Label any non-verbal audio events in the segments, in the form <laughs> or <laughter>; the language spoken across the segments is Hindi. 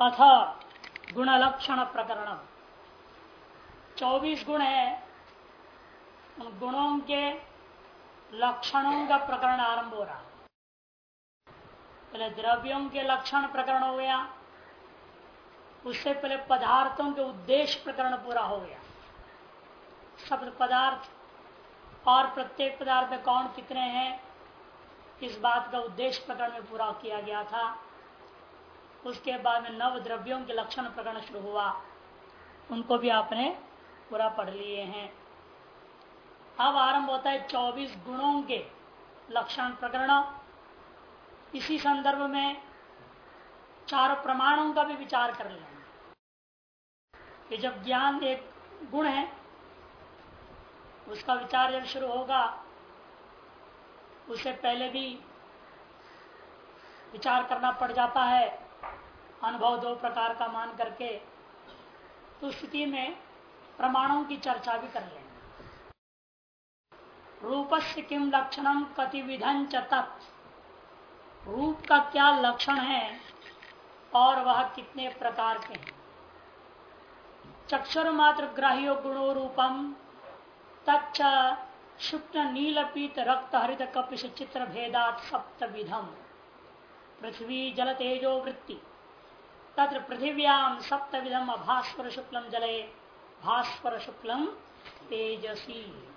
अथ गुण लक्षण प्रकरण। चौबीस गुण है। उन गुणों के लक्षणों का प्रकरण आरंभ हो रहा। पहले द्रव्यों के लक्षण प्रकरण हो गया। उससे पहले पदार्थों के उद्देश्य प्रकरण पूरा हो गया। शब्द पदार्थ और प्रत्येक पदार्थ में कौन कितने हैं, इस बात का उद्देश्य प्रकरण में पूरा किया गया था। उसके बाद में नव द्रव्यों के लक्षण प्रकरण शुरू हुआ। उनको भी आपने पूरा पढ़ लिए हैं। अब आरंभ होता है चौबीस गुणों के लक्षण प्रकरण। इसी संदर्भ में चार प्रमाणों का भी विचार कर लेंगे कि जब ज्ञान एक गुण है, उसका विचार जब शुरू होगा उससे पहले भी विचार करना पड़ जाता है। अनुभव दो प्रकार का मान करके तो स्थिति में प्रमाणों की चर्चा भी कर लेंगे। रूप से किम लक्षणम कति विधन तत्। रूप का क्या लक्षण है और वह कितने प्रकार के हैं? चक्षुर मात्र ग्राह्य गुणो रूपम तच्च नील पीत रक्त हरित कपिश चित्र भेदात सप्त विधम पृथ्वी जल तेजो वृत्ति। तत्र पृथिव्याम सप्त विधम भास्वर शुक्लम जले। भास्वर शुक्लम तेजसी।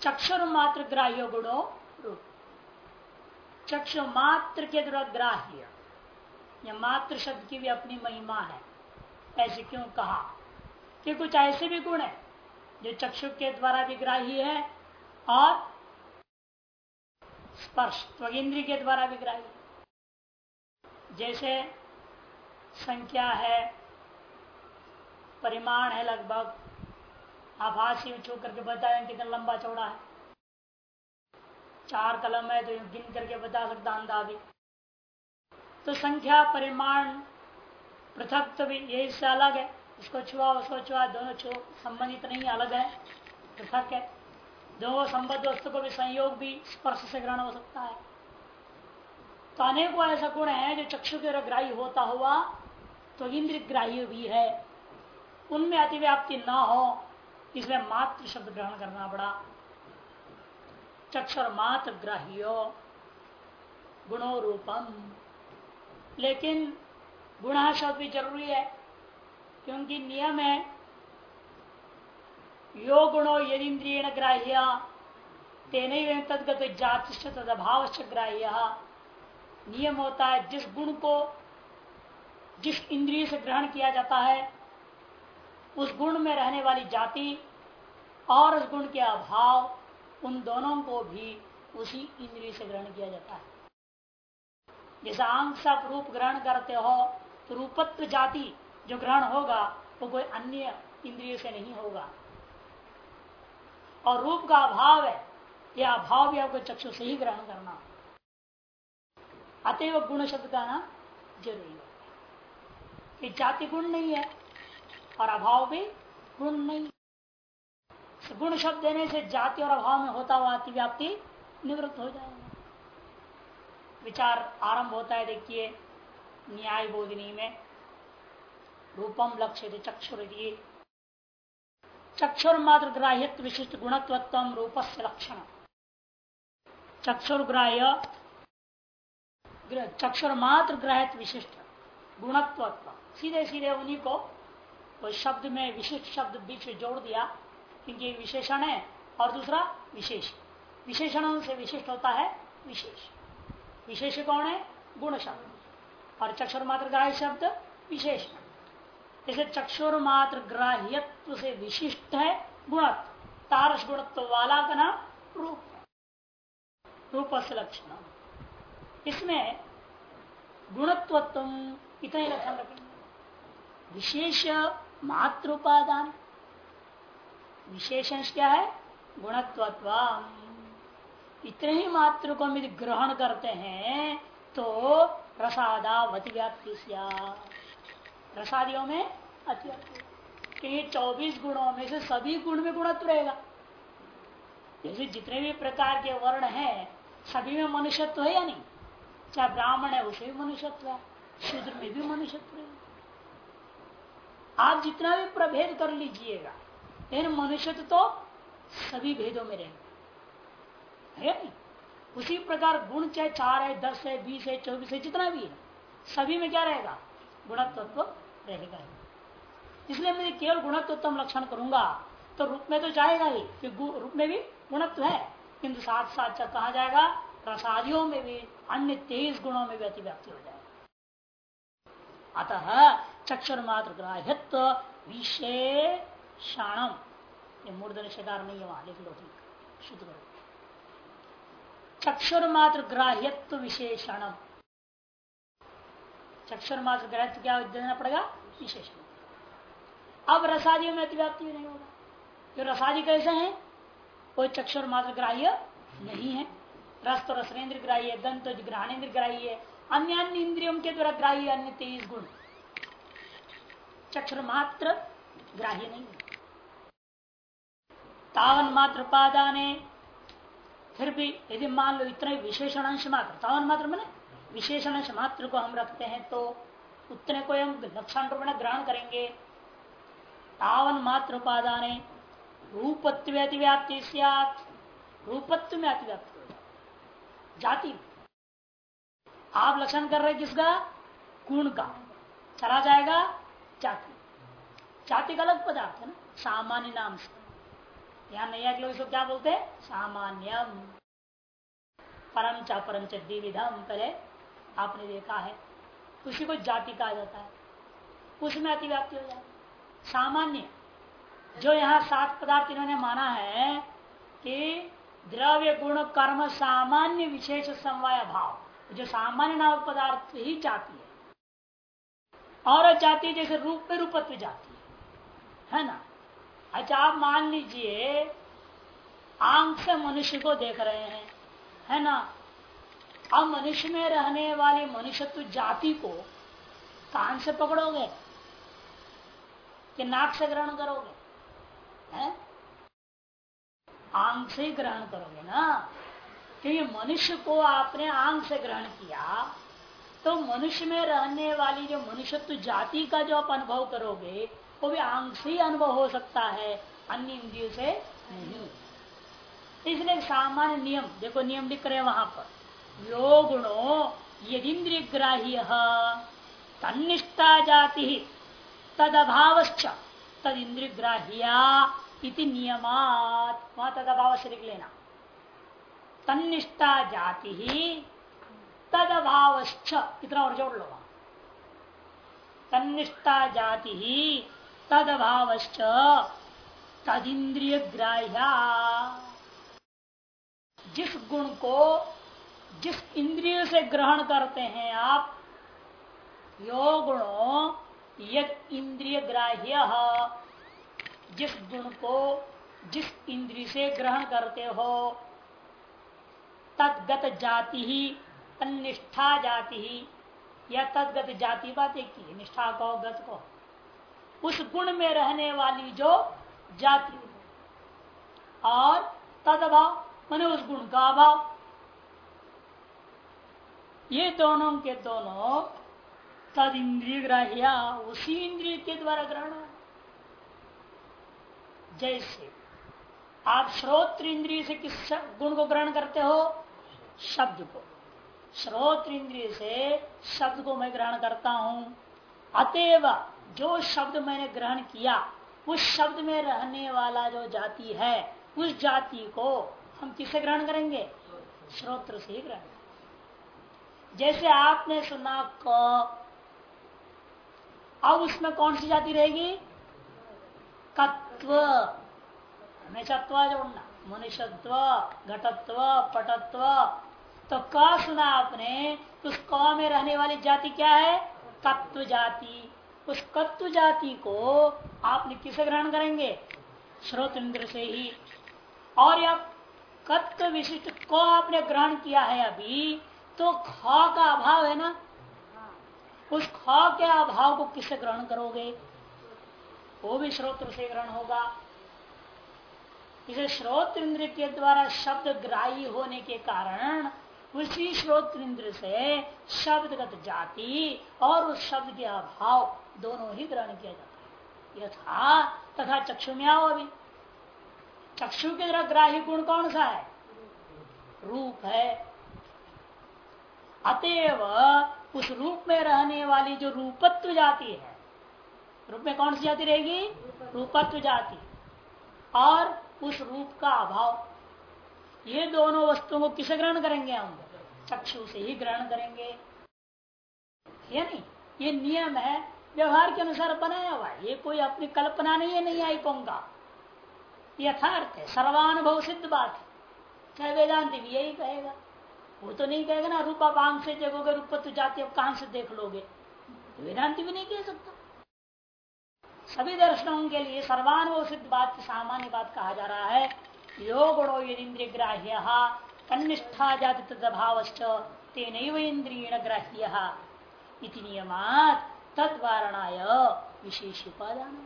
चक्षुर मात्र ग्राह्य गुणो रूप चक्षु मात्र के द्वारा ग्राह्य या मात्र शब्द की भी अपनी महिमा है। ऐसे क्यों कहा? कि कुछ ऐसे भी गुण है, जो चक्षु के द्वारा भी ग्राही है और स्पर्श त्वगिंद्री के द्वारा भी ग्राही जैसे संख्या है, परिमाण है लगभग। आप हाथ आभासी छू करके बताएँ कितना लंबा चौड़ा है। चार कलम है तो गिन करके बता सकता अंदाजी तो संख्या, परिमाण, पृथक तो भी यही से अलग है। इसको छुआ, उसको छुआ, दोनों छो संबंधित नहीं, अलग है, पृथक है। दोनों संबद्ध वस्तु को भी संयोग भी स्पर्श से ग्रहण हो सकता है। तो अनेकों ऐसा गुण है जो चक्षु के ग्राही होता हुआ तो इंद्र ग्राह्य भी है। उनमें अतिव्याप्ति न हो इसलिए मात्र शब्द ग्रहण करना पड़ा। चक्षर मात्र ग्राह्यो, गुणो रूपम। लेकिन गुण शब्द भी ज़रूरी है, क्योंकि नियम है, यो गुणो यदि ग्राह्य, तेन तदगत जाति तदभाव ग्राह्य। नियम होता है, जिस गुण को जिस इंद्रिय से ग्रहण किया जाता है, उस गुण में रहने वाली जाति और उस गुण के अभाव, उन दोनों को भी उसी इंद्रिय से ग्रहण किया जाता है। जैसा आँख से आप रूप ग्रहण करते हो तो रूपत्व जाति जो ग्रहण होगा, वो कोई अन्य इंद्रिय से नहीं होगा। और रूप का अभाव है यह अभाव भी आपको चक्षु से ही ग्रहण करना। अतएव गुण शब्द का ना ज़रूरी है। कि जाति गुण नहीं है और अभाव भी गुण नहीं गुण शब्द देने से जाति और अभाव में होता हुआ अति व्याप्ति निवृत्त हो जाएगा। विचार आरंभ होता है देखिए, न्याय बोधिनी में। रूपम लक्ष्य चक्षुर चक्षुर मात्र ग्राह्य विशिष्ट गुणत्व रूप से लक्षण। चक्षुर्ग्राह्य चक्षुर मात्र ग्राह्य विशिष्ट गुणत्व सीधे सीधे उन्हीं को वो शब्द में, विशिष्ट शब्द बीच जोड़ दिया, क्योंकि विशेषण है। और दूसरा, विशेष। विशेषणों से विशिष्ट होता है विशेष। विशेष कौन है? गुण शब्द और चक्षुर मात्र ग्राह्य शब्द विशेषण इसे चक्षुर मात्र ग्राह्यत्व से विशिष्ट है गुणत्व। तारस गुणत्व वाला का नाम रूप। रूप से लक्षण। इसमें गुणत्व इतने लक्षण रखेंगे। विशेष मात्र उपादान विशेषण क्या है? गुणत्व इतने ही मात्र को हम ग्रहण करते हैं तो प्रसादावति व्याप्ति प्रसादियों में क्योंकि चौबीस गुणों में से सभी गुण में गुणत्व रहेगा। जैसे जितने भी प्रकार के वर्ण हैं, सभी में मनुष्यत्व है या नहीं? चाहे ब्राह्मण है, उसे भी मनुष्यत्व है। शूद्र में भी मनुष्यत्व रहेगा आप जितना भी प्रभेद कर लीजिएगा, लेकिन मनुष्यत्व तो सभी भेदों में रहेगा है। उसी प्रकार गुण चाहे चार है, दस है, बीस है, चौबीस है, जितना भी है, सभी में क्या रहेगा? गुणत्व तो रहेगा ही। इसलिए मैं केवल गुणत्व लक्षण करूँगा तो रूप में तो जाएगा ही रूप में भी गुणत्व है। किंतु साथ साथ कहा जाएगा प्रसादियों में भी, अन्य तेईस गुणों में भी अतिव्याप्ति हो जाएगा। अतः चक्षुर मात्र ग्राह्यत्व विशेषणम। ये मूर्धन शिकार नहीं है वहाँ, लिख लो ठीक, शुद्ध करो। चक्षुर मात्र ग्राह्यत्व विशेषणम। चक्षुर मात्र ग्राह्य क्या देना पड़ेगा? विशेषण अब रसादियों में अतिव्याप्ति नहीं होगा। जो रसादि कैसे हैं? कोई चक्षुर मात्र ग्राह्य नहीं है। रस तो रसनेन्द्र ग्राह्य दंत तो ग्रहणेन्द्र ग्राह्य अन्य अन्य इंद्रियों के द्वारा ग्राह्य अन्य तेईस गुण। चक्षुर मात्र ग्राह्य नहीं तावन मात्र पादाने फिर भी यदि मान लो इतना विशेषण अंश मात्र, तावन मात्र मैंने विशेषण अंश मात्र को हम रखते हैं तो उतने को हम लक्षण रूप में ग्रहण करेंगे। तावन मात्र उपादान रूपत्व अतिव्याप्ति रूपत्व में अतिव्याप्ति। जाति आप लक्षण कर रहे किसका? गुण का। चला जाएगा जाति। जाति का अलग पदार्थ है ना? सामान्य नाम से। यहाँ नैया के लोग इसको क्या बोलते हैं? सामान्यम। परम चा परम द्विविधम। पहले आपने देखा है। उसी को जाति कहा जाता है। उसमें अतिव्याप्ति हो जाए सामान्य। जो यहाँ सात पदार्थ इन्होंने माना है कि द्रव्य गुण कर्म सामान्य विशेष समवाय भाव। जो सामान्य नाम पदार्थ ही जाती है। और जाति जैसे रूप में रूपत्व जाती है। है ना? अच्छा आप मान लीजिए, आँख से मनुष्य को देख रहे हैं, है ना? अब मनुष्य में रहने वाले मनुष्यत्व जाति को कान से पकड़ोगे? कि नाक से ग्रहण करोगे? है? आँख से ही ग्रहण करोगे ना? क्योंकि मनुष्य को आपने आंग से ग्रहण किया तो मनुष्य में रहने वाली जो मनुष्यत्व जाति का जो आप अनुभव करोगे, वो भी आंग से ही अनुभव हो सकता है, अन्य इंद्रियों से नहीं। इसलिए सामान्य नियम, देखो नियम लिख रहे हैं वहाँ पर। यो गुणो यदिंद्रिय ग्राह्य तनिष्ठा जाति तद अभाव तद इंद्रिय ग्राह्या नियमात। वहाँ तद अभाव से लिख लेना। तनिष्ठा जाति ही तद अभाव इतना और जोड़ लो तनिष्ठा जाति ही तद अभाव तद इंद्रिय ग्राह्या जिस गुण को जिस इंद्रिय से ग्रहण करते हैं आप, यो गुणो यद इंद्रिय ग्राह्य जिस गुण को जिस इंद्रिय से ग्रहण करते हो तदगत जाति ही तनिष्ठा जाति ही। या तदगत जाति बात एक ही, निष्ठा को गत को उस गुण में रहने वाली जो जाति और तद अभाव मैंने उस गुण का अभाव। ये दोनों के दोनों तद इंद्रिय ग्राह्या, उसी इंद्रिय के द्वारा ग्रहण जैसे आप श्रोत्र इंद्रिय से किस गुण को ग्रहण करते हो शब्द को। श्रोत्र इंद्रिय से शब्द को मैं ग्रहण करता हूँ। अतएव जो शब्द मैंने ग्रहण किया, उस शब्द में रहने वाला जो जाति है, उस जाति को हम किसे ग्रहण करेंगे? श्रोत्र से ही ग्रहण जैसे आपने सुना क, अब उसमें कौन सी जाति रहेगी? कत्व हमेशा त्व जोड़ना। मनुष्यत्व, घटत्व, पटत्व तो क सुना आपने उस क में रहने वाली जाति क्या है? तत्व जाति। उस कत्व जाति को आपने किसे ग्रहण करेंगे? श्रोत इंद्र से ही। और यह कत्व विशिष्ट को आपने ग्रहण किया है अभी तो ख का अभाव है ना? उस ख के अभाव को किससे ग्रहण करोगे? वो भी श्रोत्र से ग्रहण होगा। इसे श्रोत इंद्र के द्वारा शब्द ग्राही होने के कारण उसी श्रोत इंद्र से शब्दगत जाति और उस शब्द के अभाव दोनों ही ग्रहण किया जाता है। यथा तथा चक्षु में आओ अभी चक्षु के तरह ग्राही गुण कौन सा है? रूप है। अतएव उस रूप में रहने वाली जो रूपत्व जाति है रूप में कौन सी जाति रहेगी? रूपत्व जाति। और उस रूप का अभाव ये दोनों वस्तुओं को किसे ग्रहण करेंगे हम? चक्षु से ही ग्रहण करेंगे। या नहीं, ये नियम है, व्यवहार के अनुसार बनाया हुआ ये कोई अपनी कल्पना नहीं है, नहीं आई कहूँगा यथार्थ है, सर्वानुभव सिद्ध बात है। चाहे वेदांत भी यही कहेगा। वो तो नहीं कहेगा ना, रूपा बांग से देखोगे रूप तो जाती अब कहाँ से देख लोगे? तो वेदांत भी नहीं कह सकता। सभी दर्शनों के लिए सर्वानुभव सिद्ध बात, सामान्य बात कहा जा रहा है। यो गुणो यदि ग्राह्य। तनिष्ठा जाति तदभाव तेन इंद्रियण ग्राह्य इति नियमात तदवारणाय विशेष उपादान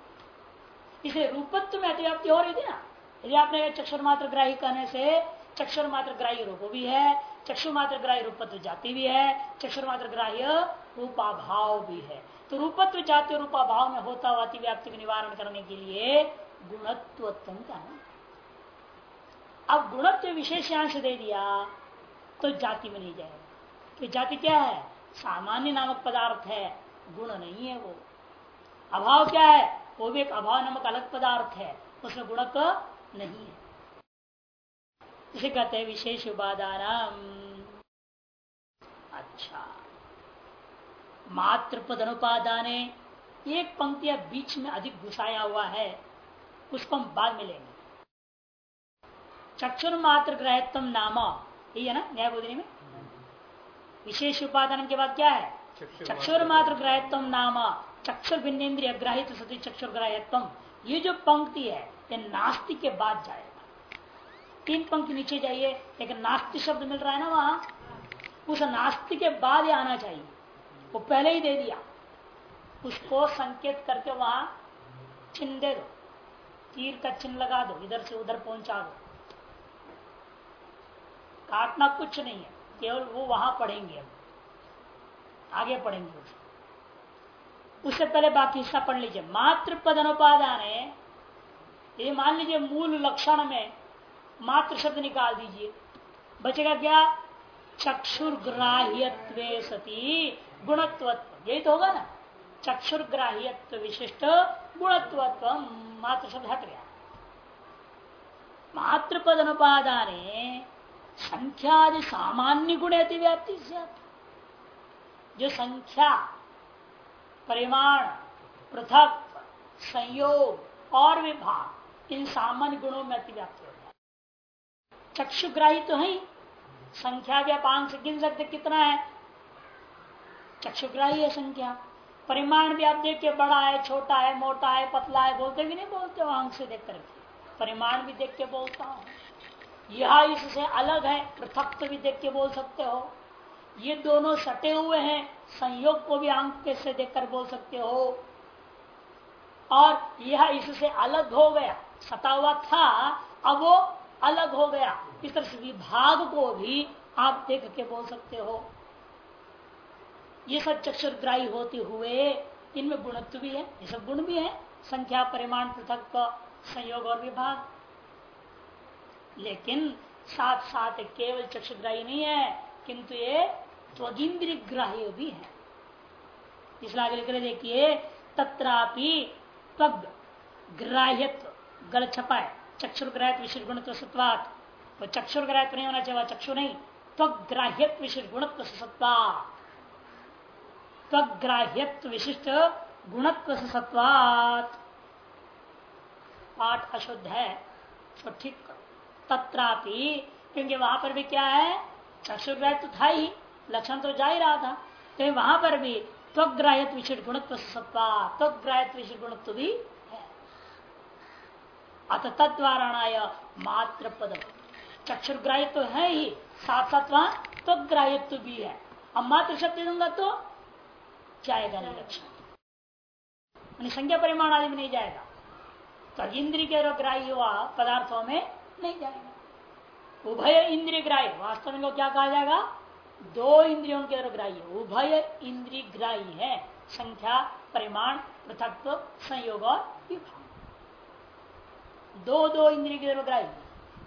इसे रूपत्व में अतिव्याप्ति हो रही थी ना। यदि आपने चक्षुर मात्र ग्राही कहने से चक्षुर मात्र ग्राह्य रूप भी है चक्षु मात्र ग्राह्य रूपत्व जाति भी है चक्षुर मात्र ग्राह्य रूपाभाव भी है तो रूपत्व जाति रूपाभाव में होता हुआ अतिव्याप्ति का निवारण करने के लिए गुणत्व का ना अब गुणत्व विशेषांश दे दिया तो जाति में नहीं जाएगा। तो जाति क्या है? सामान्य नामक पदार्थ है, गुण नहीं है वो। अभाव क्या है? वो भी एक अभाव नामक अलग पदार्थ है, उसमें गुणक नहीं है। इसे कहते हैं विशेष उपादान अच्छा। मात्र पद अनुपादान एक पंक्तियाँ बीच में अधिक घुसाया हुआ है, उसको हम बाद में लेंगे। चक्षुर मात्र ग्रहत्व नाम। यही है ना? न्याय बोधनी में? विशेष उपादान के बाद क्या है? चक्षुर मात्र ग्रहत्व। नाम। चक्षुर भिन्नेन्द्रिय ग्राहित सती चक्षुर ग्राह्यत्व ये जो पंक्ति है ये नास्तिक के बाद जाएगा। तीन पंक्ति नीचे जाइए। एक नास्तिक शब्द मिल रहा है ना वहाँ? उस नास्तिक के बाद ही आना चाहिए। वो पहले ही दे दिया। उसको संकेत करके वहाँ चिन्ह दे दो। तीर का चिन्ह लगा दो। इधर से उधर पहुँचा दो। काटना कुछ नहीं है, केवल वो वहाँ पढ़ेंगे अब आगे पढ़ेंगे उसको। उससे पहले बाकी हिस्सा पढ़ लीजिए। मात्र पद अनुपादान है ये मान लीजिए मूल लक्षण में मात्र शब्द निकाल दीजिए, बचेगा क्या? चक्षुर्ग्राह्यत्व सती गुणत्व यही तो होगा ना? चक्षुर्ग्राह्यत्व विशिष्ट गुणत्व मात्र शब्द हट गया। मात्र पद अनुपादान संख्या सामान्य गुण अतिव्याप्ति से जो संख्या, परिमाण, पृथक, संयोग और विभाग, इन सामान्य गुणों में अतिव्याप्ति है चक्षुग्राही तो है संख्या भी आप आँख से गिन सकते कितना है? चक्षुग्राही है संख्या। परिमाण भी आप देख के बड़ा है, छोटा है, मोटा है, पतला है, बोलते भी नहीं बोलते हो, आँख से देख करके परिमाण भी देख के बोलता हूँ। यह इससे अलग है पृथक तो भी देख के बोल सकते हो। ये दोनों सटे हुए हैं, संयोग को भी आँख से देखकर बोल सकते हो। और यह इससे अलग हो गया सता हुआ था, अब वो अलग हो गया। इस तरह से विभाग को भी आप देख के बोल सकते हो। ये सब चक्षुर्ग्राही होते हुए, इनमें गुणत्व भी है, ये सब गुण भी है, संख्या, परिमाण, पृथक, संयोग और विभाग। लेकिन साथ साथ केवल चक्षुग्राही नहीं है, किंतु ये त्वगिंद्र ग्राह्य भी है। इसलिए आगे लिख रहे देखिए, तत्रापि त्वग ग्राह्यत्व, गल छपा है। चक्षुर्ग्राह्य विशेष गुणत्व सत्वात। वो चक्षुर्ग्राह्य नहीं होना चाहिए चक्षु नहीं। त्वग्राह्यत्व विशिष्ट गुणत्व सत्वा त्वग्राह्यत्व विशिष्ट गुणत्व सत्वात। पाठ अशुद्ध है तो ठीक तत्रापि। क्योंकि वहाँ पर भी क्या है? चक्षुर्ग्राह तो था ही। लक्षण तो जा ही रहा था। तो वहाँ पर भी त्वग्राह्य विशिष्ट गुणत्व सत्ता त्वग्राह्य विशिष्ट गुणत्व भी है। अत तत्वारणाय मात्र पद चक्षुर्ग्राह्य तो है ही साथ साथ वहाँ त्वग्राह्यत्व भी है। अब मात्र शब्द दूँगा तो जाएगा नहीं लक्षण संज्ञा परिमाण आदि में नहीं जाएगा। तो इंद्री के ग्राह्य हुआ पदार्थों में नहीं जाएगा। उभय इंद्रिय ग्राह्य। वास्तव में क्या कहा जाएगा? दो इंद्रियों के ग्राह्य। उभय इंद्रिय ग्राह्य है। संख्या, परिमाण पृथक संयोग और विभाग। दो दो इंद्रिय के ग्राह्य।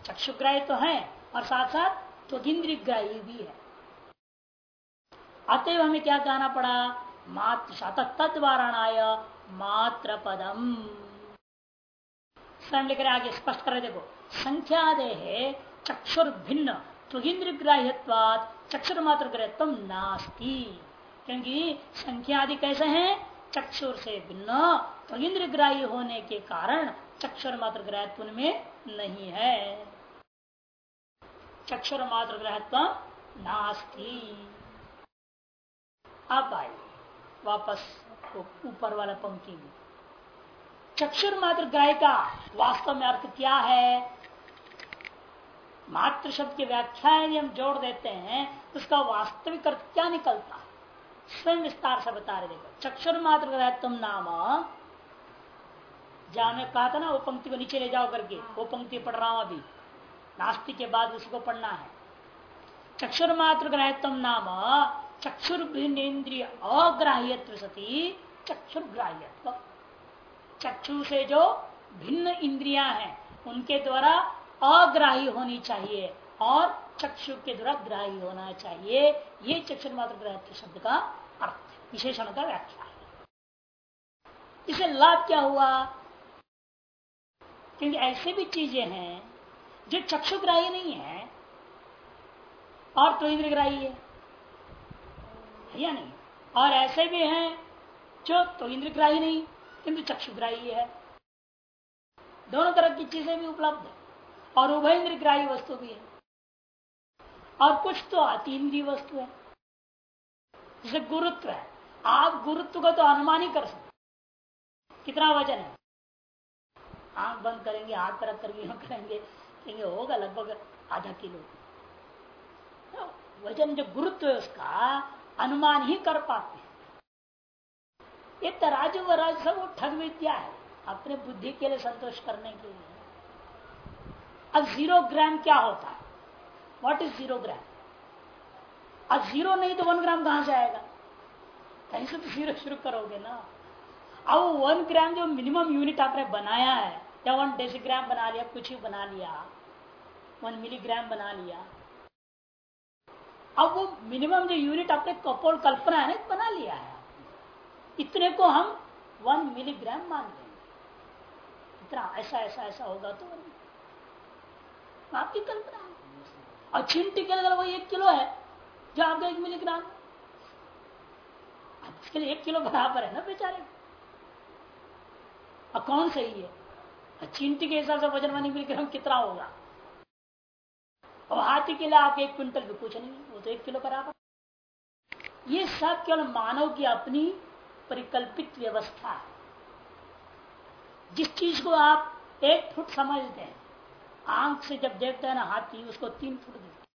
चक्षुग्राह्य तो है, और साथ साथ तो इंद्रिय ग्राह्य भी है। अतएव हमें क्या कहना पड़ा? मात्र शत तत्वारणाय मात्र पदम स्वयं लिख रहे आगे, स्पष्ट कर देखो। संख्या चक्षुर भिन्न त्वगिंद्र ग्राह्यवाद चक्षुर मात्र ग्रहत्व नास्ती। क्योंकि संख्या आदि कैसे हैं? चक्षुर से भिन्न त्वगिंद्र ग्राह्य होने के कारण चक्षुर मात्र ग्रहत्व में नहीं है। चक्षुर मात्र ग्रहत्व नास्ती। अब आए वापस ऊपर वाला पंक्ति में। चक्षुर मात्र ग्राह का वास्तव में अर्थ क्या है? मात्र शब्द की व्याख्या यदि हम जोड़ देते हैं उसका वास्तविक अर्थ क्या निकलता है? स्वयं विस्तार से बता रहे देखो। चक्षुर मात्र तुम नाम। जहाँ मैं कहा था ना, वो पंक्ति को नीचे ले जाओ करके, वो पंक्ति पढ़ रहा हूँ अभी। नास्ति के बाद उसको पढ़ना है। चक्षुर मात्र ग्रह तुम नाम। चक्षुर इंद्रिय अग्राह्यत्व सती, चक्षुर ग्राह्यत्व। चक्षु से जो भिन्न इंद्रिया हैं, उनके द्वारा अग्राही होनी चाहिए और चक्षु के द्वारा ग्राही होना चाहिए। ये चक्षु मात्र ग्रह शब्द का अर्थ, विशेषण का व्याख्या है। इसे लाभ क्या हुआ? क्योंकि ऐसे भी चीज़ें हैं जो चक्षुग्राही नहीं है, और तो इंद्रग्राही है। या नहीं? और ऐसे भी हैं जो तो इंद्रग्राही नहीं, किंतु चक्षुग्राही है। दोनों तरह की चीज़ें भी उपलब्ध है। और उभय इंद्रग्राही वस्तु भी है। और कुछ तो अतीन्द्रिय वस्तु है। जैसे गुरुत्व है। आप गुरुत्व का तो अनुमान ही कर सकते कितना वज़न है? आँख बंद करेंगे, हाथ तरफ़ करके करेंगे, कहेंगे, होगा लगभग आधा किलो। तो वज़न जो गुरुत्व है, उसका अनुमान ही कर पाते हैं। ये तराजू वराज सब ठग विद्या है, अपने बुद्धि के लिए संतोष करने के लिए। अब ज़ीरो ग्राम क्या होता है? वॉट इज़ ज़ीरो ग्राम अब ज़ीरो नहीं तो वन ग्राम कहाँ से आएगा? कहीं से तो ज़ीरो शुरू करोगे ना। अब वन ग्राम जो मिनिमम यूनिट आपने बनाया है, या वन डेसीग्राम बना लिया, कुछ ही बना लिया वन मिलीग्राम बना लिया, अब वो मिनिमम जो यूनिट आपने कपोल कल्पना है बना लिया है। इतने को हम वन मिलीग्राम मान लेंगे। इतना ऐसा ऐसा ऐसा होगा तो आपकी कल्पना है। और चिंटी के अगर वो एक किलो है, जो आपका एक मिलीग्राम इसके लिए एक किलो बराबर है ना बेचारे? और कौन सही है? चिंटी के हिसाब से वज़न वन मिलीग्राम कितना होगा? और हाथी के लिए आप एक क्विंटल भी कुछ नहीं वो तो एक किलो बराबर ये सब केवल मानव की अपनी परिकल्पित व्यवस्था है। जिस चीज़ को आप एक फुट समझते हैं आँख से जब देखते हैं ना, हाथी उसको तीन फुट दिखते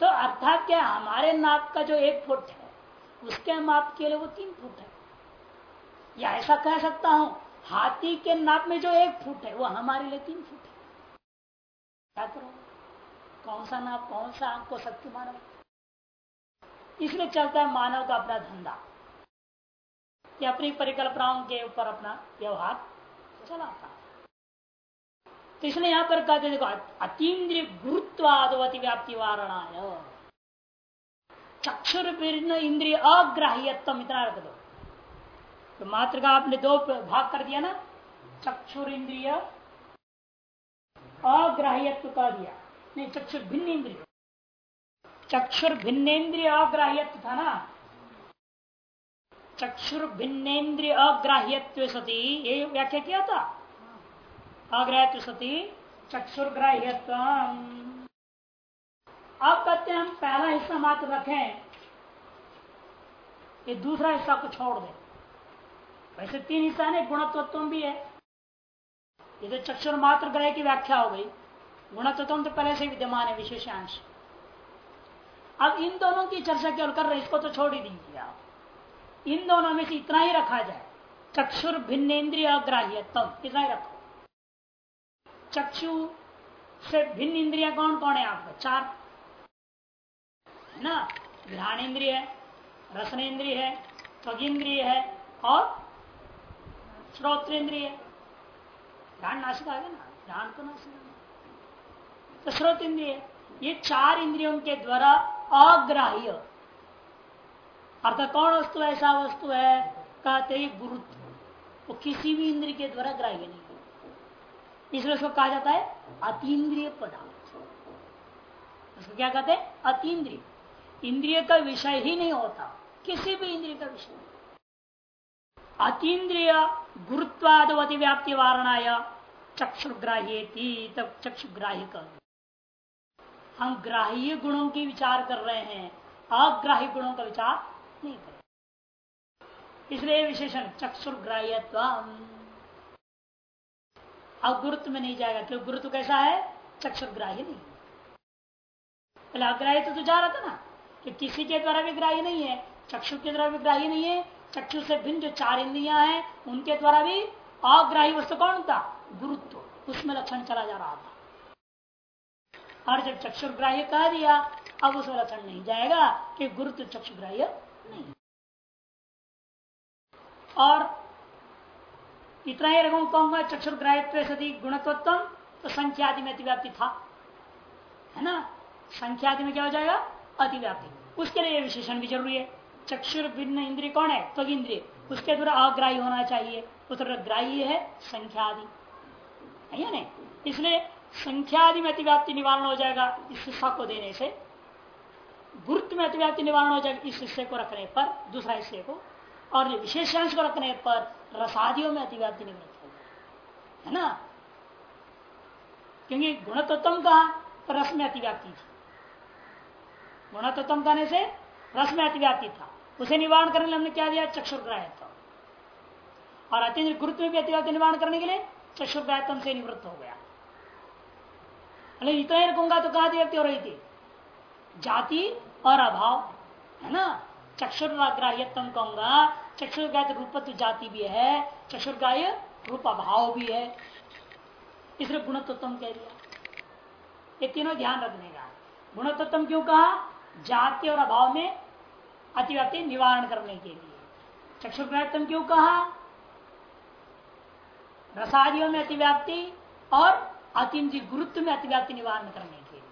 तो अर्थात क्या, हमारे नाप का जो एक फुट है, उसके माप के लिए वो तीन फुट है। या ऐसा कह सकता हूँ, हाथी के नाप में जो एक फुट है, वो हमारे लिए तीन फुट है। क्या करो? कौन सा नाप कौन सा आँख को शक्ति मानव इसलिए चलता है मानव का अपना धंधा। अपनी परिकल्पनाओं के ऊपर अपना व्यवहार चलाता है। तो इसलिए यहाँ पर कहते देखो अतीन्द्रिय गुरुत्वादवती व्याप्ति वारणाय। चक्षुर इंद्रिय अग्राह्यत्म इतना रख दो। तो मात्र का आपने दो भाग कर दिया ना? चक्षुर इंद्रिय अग्राह्यत्व कह दिया। नहीं चक्षुर भिन्न इंद्रिय चक्षुर भिन्नेन्द्रिय अग्राह्यत्व था ना? चक्षुर भिन्नेन्द्रिय अग्राह्यत्व सती, ये व्याख्या किया था? अग्रह सती चक्षुर्ग्राह्यत्व अब कहते हैं हम पहला हिस्सा मात्र रखें। ये दूसरा हिस्सा को छोड़ दें। वैसे तीन हिस्सा ने गुणत्व भी है। ये तो चक्षुर मात्र ग्रह की व्याख्या हो गई गुणत्व तो पहले से विद्यमान है विशेषांश अब इन दोनों की चर्चा केवल कर रहे इसको तो छोड़ ही दीजिए आप। इन दोनों में से इतना ही रखा जाए, चक्षुर भिन्नेन्द्रिय अग्राह्य तम इतना ही रखो। चक्षु से भिन्न इंद्रिया कौन कौन है आपका? चार। है ना? घ्राण इंद्रिय है, रसन इंद्रिय है, त्वग इंद्रिय है और श्रोत्र इंद्रिय है। घ्राण नाशिक गया ना? ध्यान तो नाशिक तो श्रोत इंद्रिय ये चार इंद्रियों के द्वारा अग्राह्य। अर्थात कौन वस्तु ऐसा वस्तु है, कहते गुरुत्व। वो किसी भी इंद्रिय के द्वारा ग्राह्य नहीं। है इसलिए उसको कहा जाता है अतीन्द्रिय पदार्थ। उसको क्या कहते हैं? अतीन्द्रिय। इंद्रिय का विषय ही नहीं होता। किसी भी इंद्रिय का विषय अतीन्द्रिय गुरुत्वादवती व्याप्ति वारणा चक्षुग्राह्य तब चक्षुग्राह्य हम ग्राह्य गुणों की विचार कर रहे हैं, अग्राह्य गुणों का विचार नहीं कर इसलिए विशेषण चक्षुर्ग्राह्य अब गुरुत्व में नहीं जाएगा क्यों गुरुत्व कैसा है? चक्षुर्ग्राह्य नहीं। पहले अग्राह्य तो, जा रहा था ना कि किसी के द्वारा भी ग्राह्य नहीं है चक्षु के द्वारा भी ग्राह्य नहीं है चक्षु से भिन्न जो चार इंद्रिया हैं उनके द्वारा भी अग्राही वस्तु कौन था? गुरुत्व। उसमें लक्षण चला जा रहा था। और जब चक्षुर्ग्राह्य कह दिया अब उसमें लक्षण नहीं जाएगा कि गुरुत्व चक्षुग्राह्य नहीं। और इतना ही रकम कहूँगा चक्षुर्ग्राह्य सदी गुणत्व तो संख्या आदि में अतिव्याप्ति था। है ना? संख्या आदि में क्या हो जाएगा? अतिव्याप्ति। उसके लिए विशेषण भी ज़रूरी है। चक्षुर भिन्न इंद्रिय कौन है? तो इंद्रिय। उसके द्वारा अग्राही होना चाहिए। उस ग्राह्य है संख्या आदि है नहीं? इसलिए संख्या आदि में अतिव्याप्ति निवारण हो जाएगा इस हिस्सा को देने से। गुरुत्व में अतिव्याप्ति निवारण हो जाएगा इस हिस्से को रखने पर, दूसरा हिस्से को। और विशेषांश को रखने पर रसादियों में अतिव्याप्ति निवृत्त हो जाए है ना? क्योंकि गुणतत्व कहा तो रस में अतिव्याप्ति थी। गुणतत्व कहने से रस में अतिव्याप्ति था। उसे निवारण करने हमने क्या दिया? चक्षुर्ग्राह्यत्व। और अत्यंत गुरुत्व में भी अतिव्याप्ति निवारण करने के लिए चक्षुर्ग्राह्यत्व से निवृत्त हो गया। इतना ही रखूँगा तो कहा अतिव्याप्ति हो रही थी? जाति और अभाव। है ना? चक्षुर्ग्राह्यत्म कहूँगा चक्षुर्ग्राह्य रूपत्व जाति भी है चक्षुर्ग्राह्य रूप अभाव भी है। इसलिए गुणत्वत्म कह दिया। ये तीनों ध्यान रखने का। गुणत्वत्म क्यों कहा? जाति और अभाव में अतिव्याप्ति निवारण करने के लिए। चक्षुर्ग्राह्यत्म क्यों कहा? रसादियों में अतिव्याप्ति और अतिथि गुरुत्व में अतिव्याप्ति निवारण करने के लिए।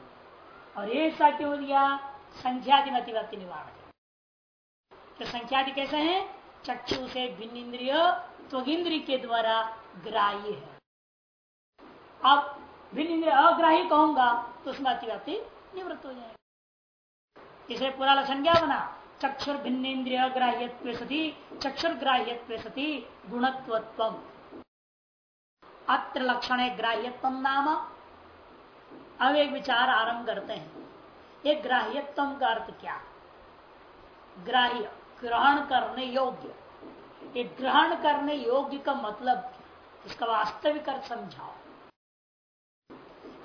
और एक सा क्यों दिया संख्यादि में अतिव्याप्ति निवारण तो संख्यादि कैसे हैं? चक्षु से भिन्न इंद्रिय त्वगिंद्रिय के द्वारा ग्राह्य है। अब भिन्न इंद्रिय अग्राही कहूँगा तो उसमें अतिव्याप्ति निवृत्त हो जाएगा। इसे पूरा लक्षण क्या बना, चक्षुर भिन्न इंद्रिय ग्राह्य सती, चक्षुर ग्राह्य सती गुणत्व अत्र लक्षण है ग्राह्यत्व नाम। अब एक विचार आरंभ करते हैं। ये ग्राह्यत्व का अर्थ क्या? ग्राह्य। ग्रहण करने योग्य। ये ग्रहण करने योग्य का मतलब इसका वास्तविक अर्थ समझाओ।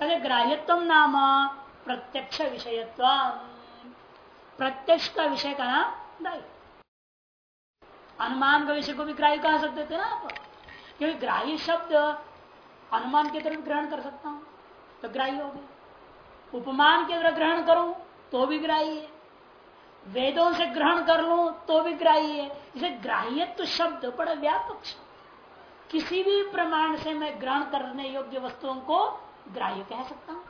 कहते ग्राह्यत्व नाम, प्रत्यक्ष विषयत्व। प्रत्यक्ष का विषय का नाम ग्राह्य अनुमान का विषय को भी ग्राह्य कह सकते थे ना आप। क्योंकि ग्राह्य शब्द अनुमान के तरफ़ ग्रहण कर सकता हूँ तो ग्राह्य हो गया। उपमान के तरफ़ ग्रहण करूँ तो भी ग्राह्य है। वेदों से ग्रहण कर लू तो भी ग्राह्य है। इसे ग्राह्यत्व शब्द, बड़ा व्यापक शब्द। किसी भी प्रमाण से मैं ग्रहण करने योग्य वस्तुओं को ग्राह्य कह सकता हूँ।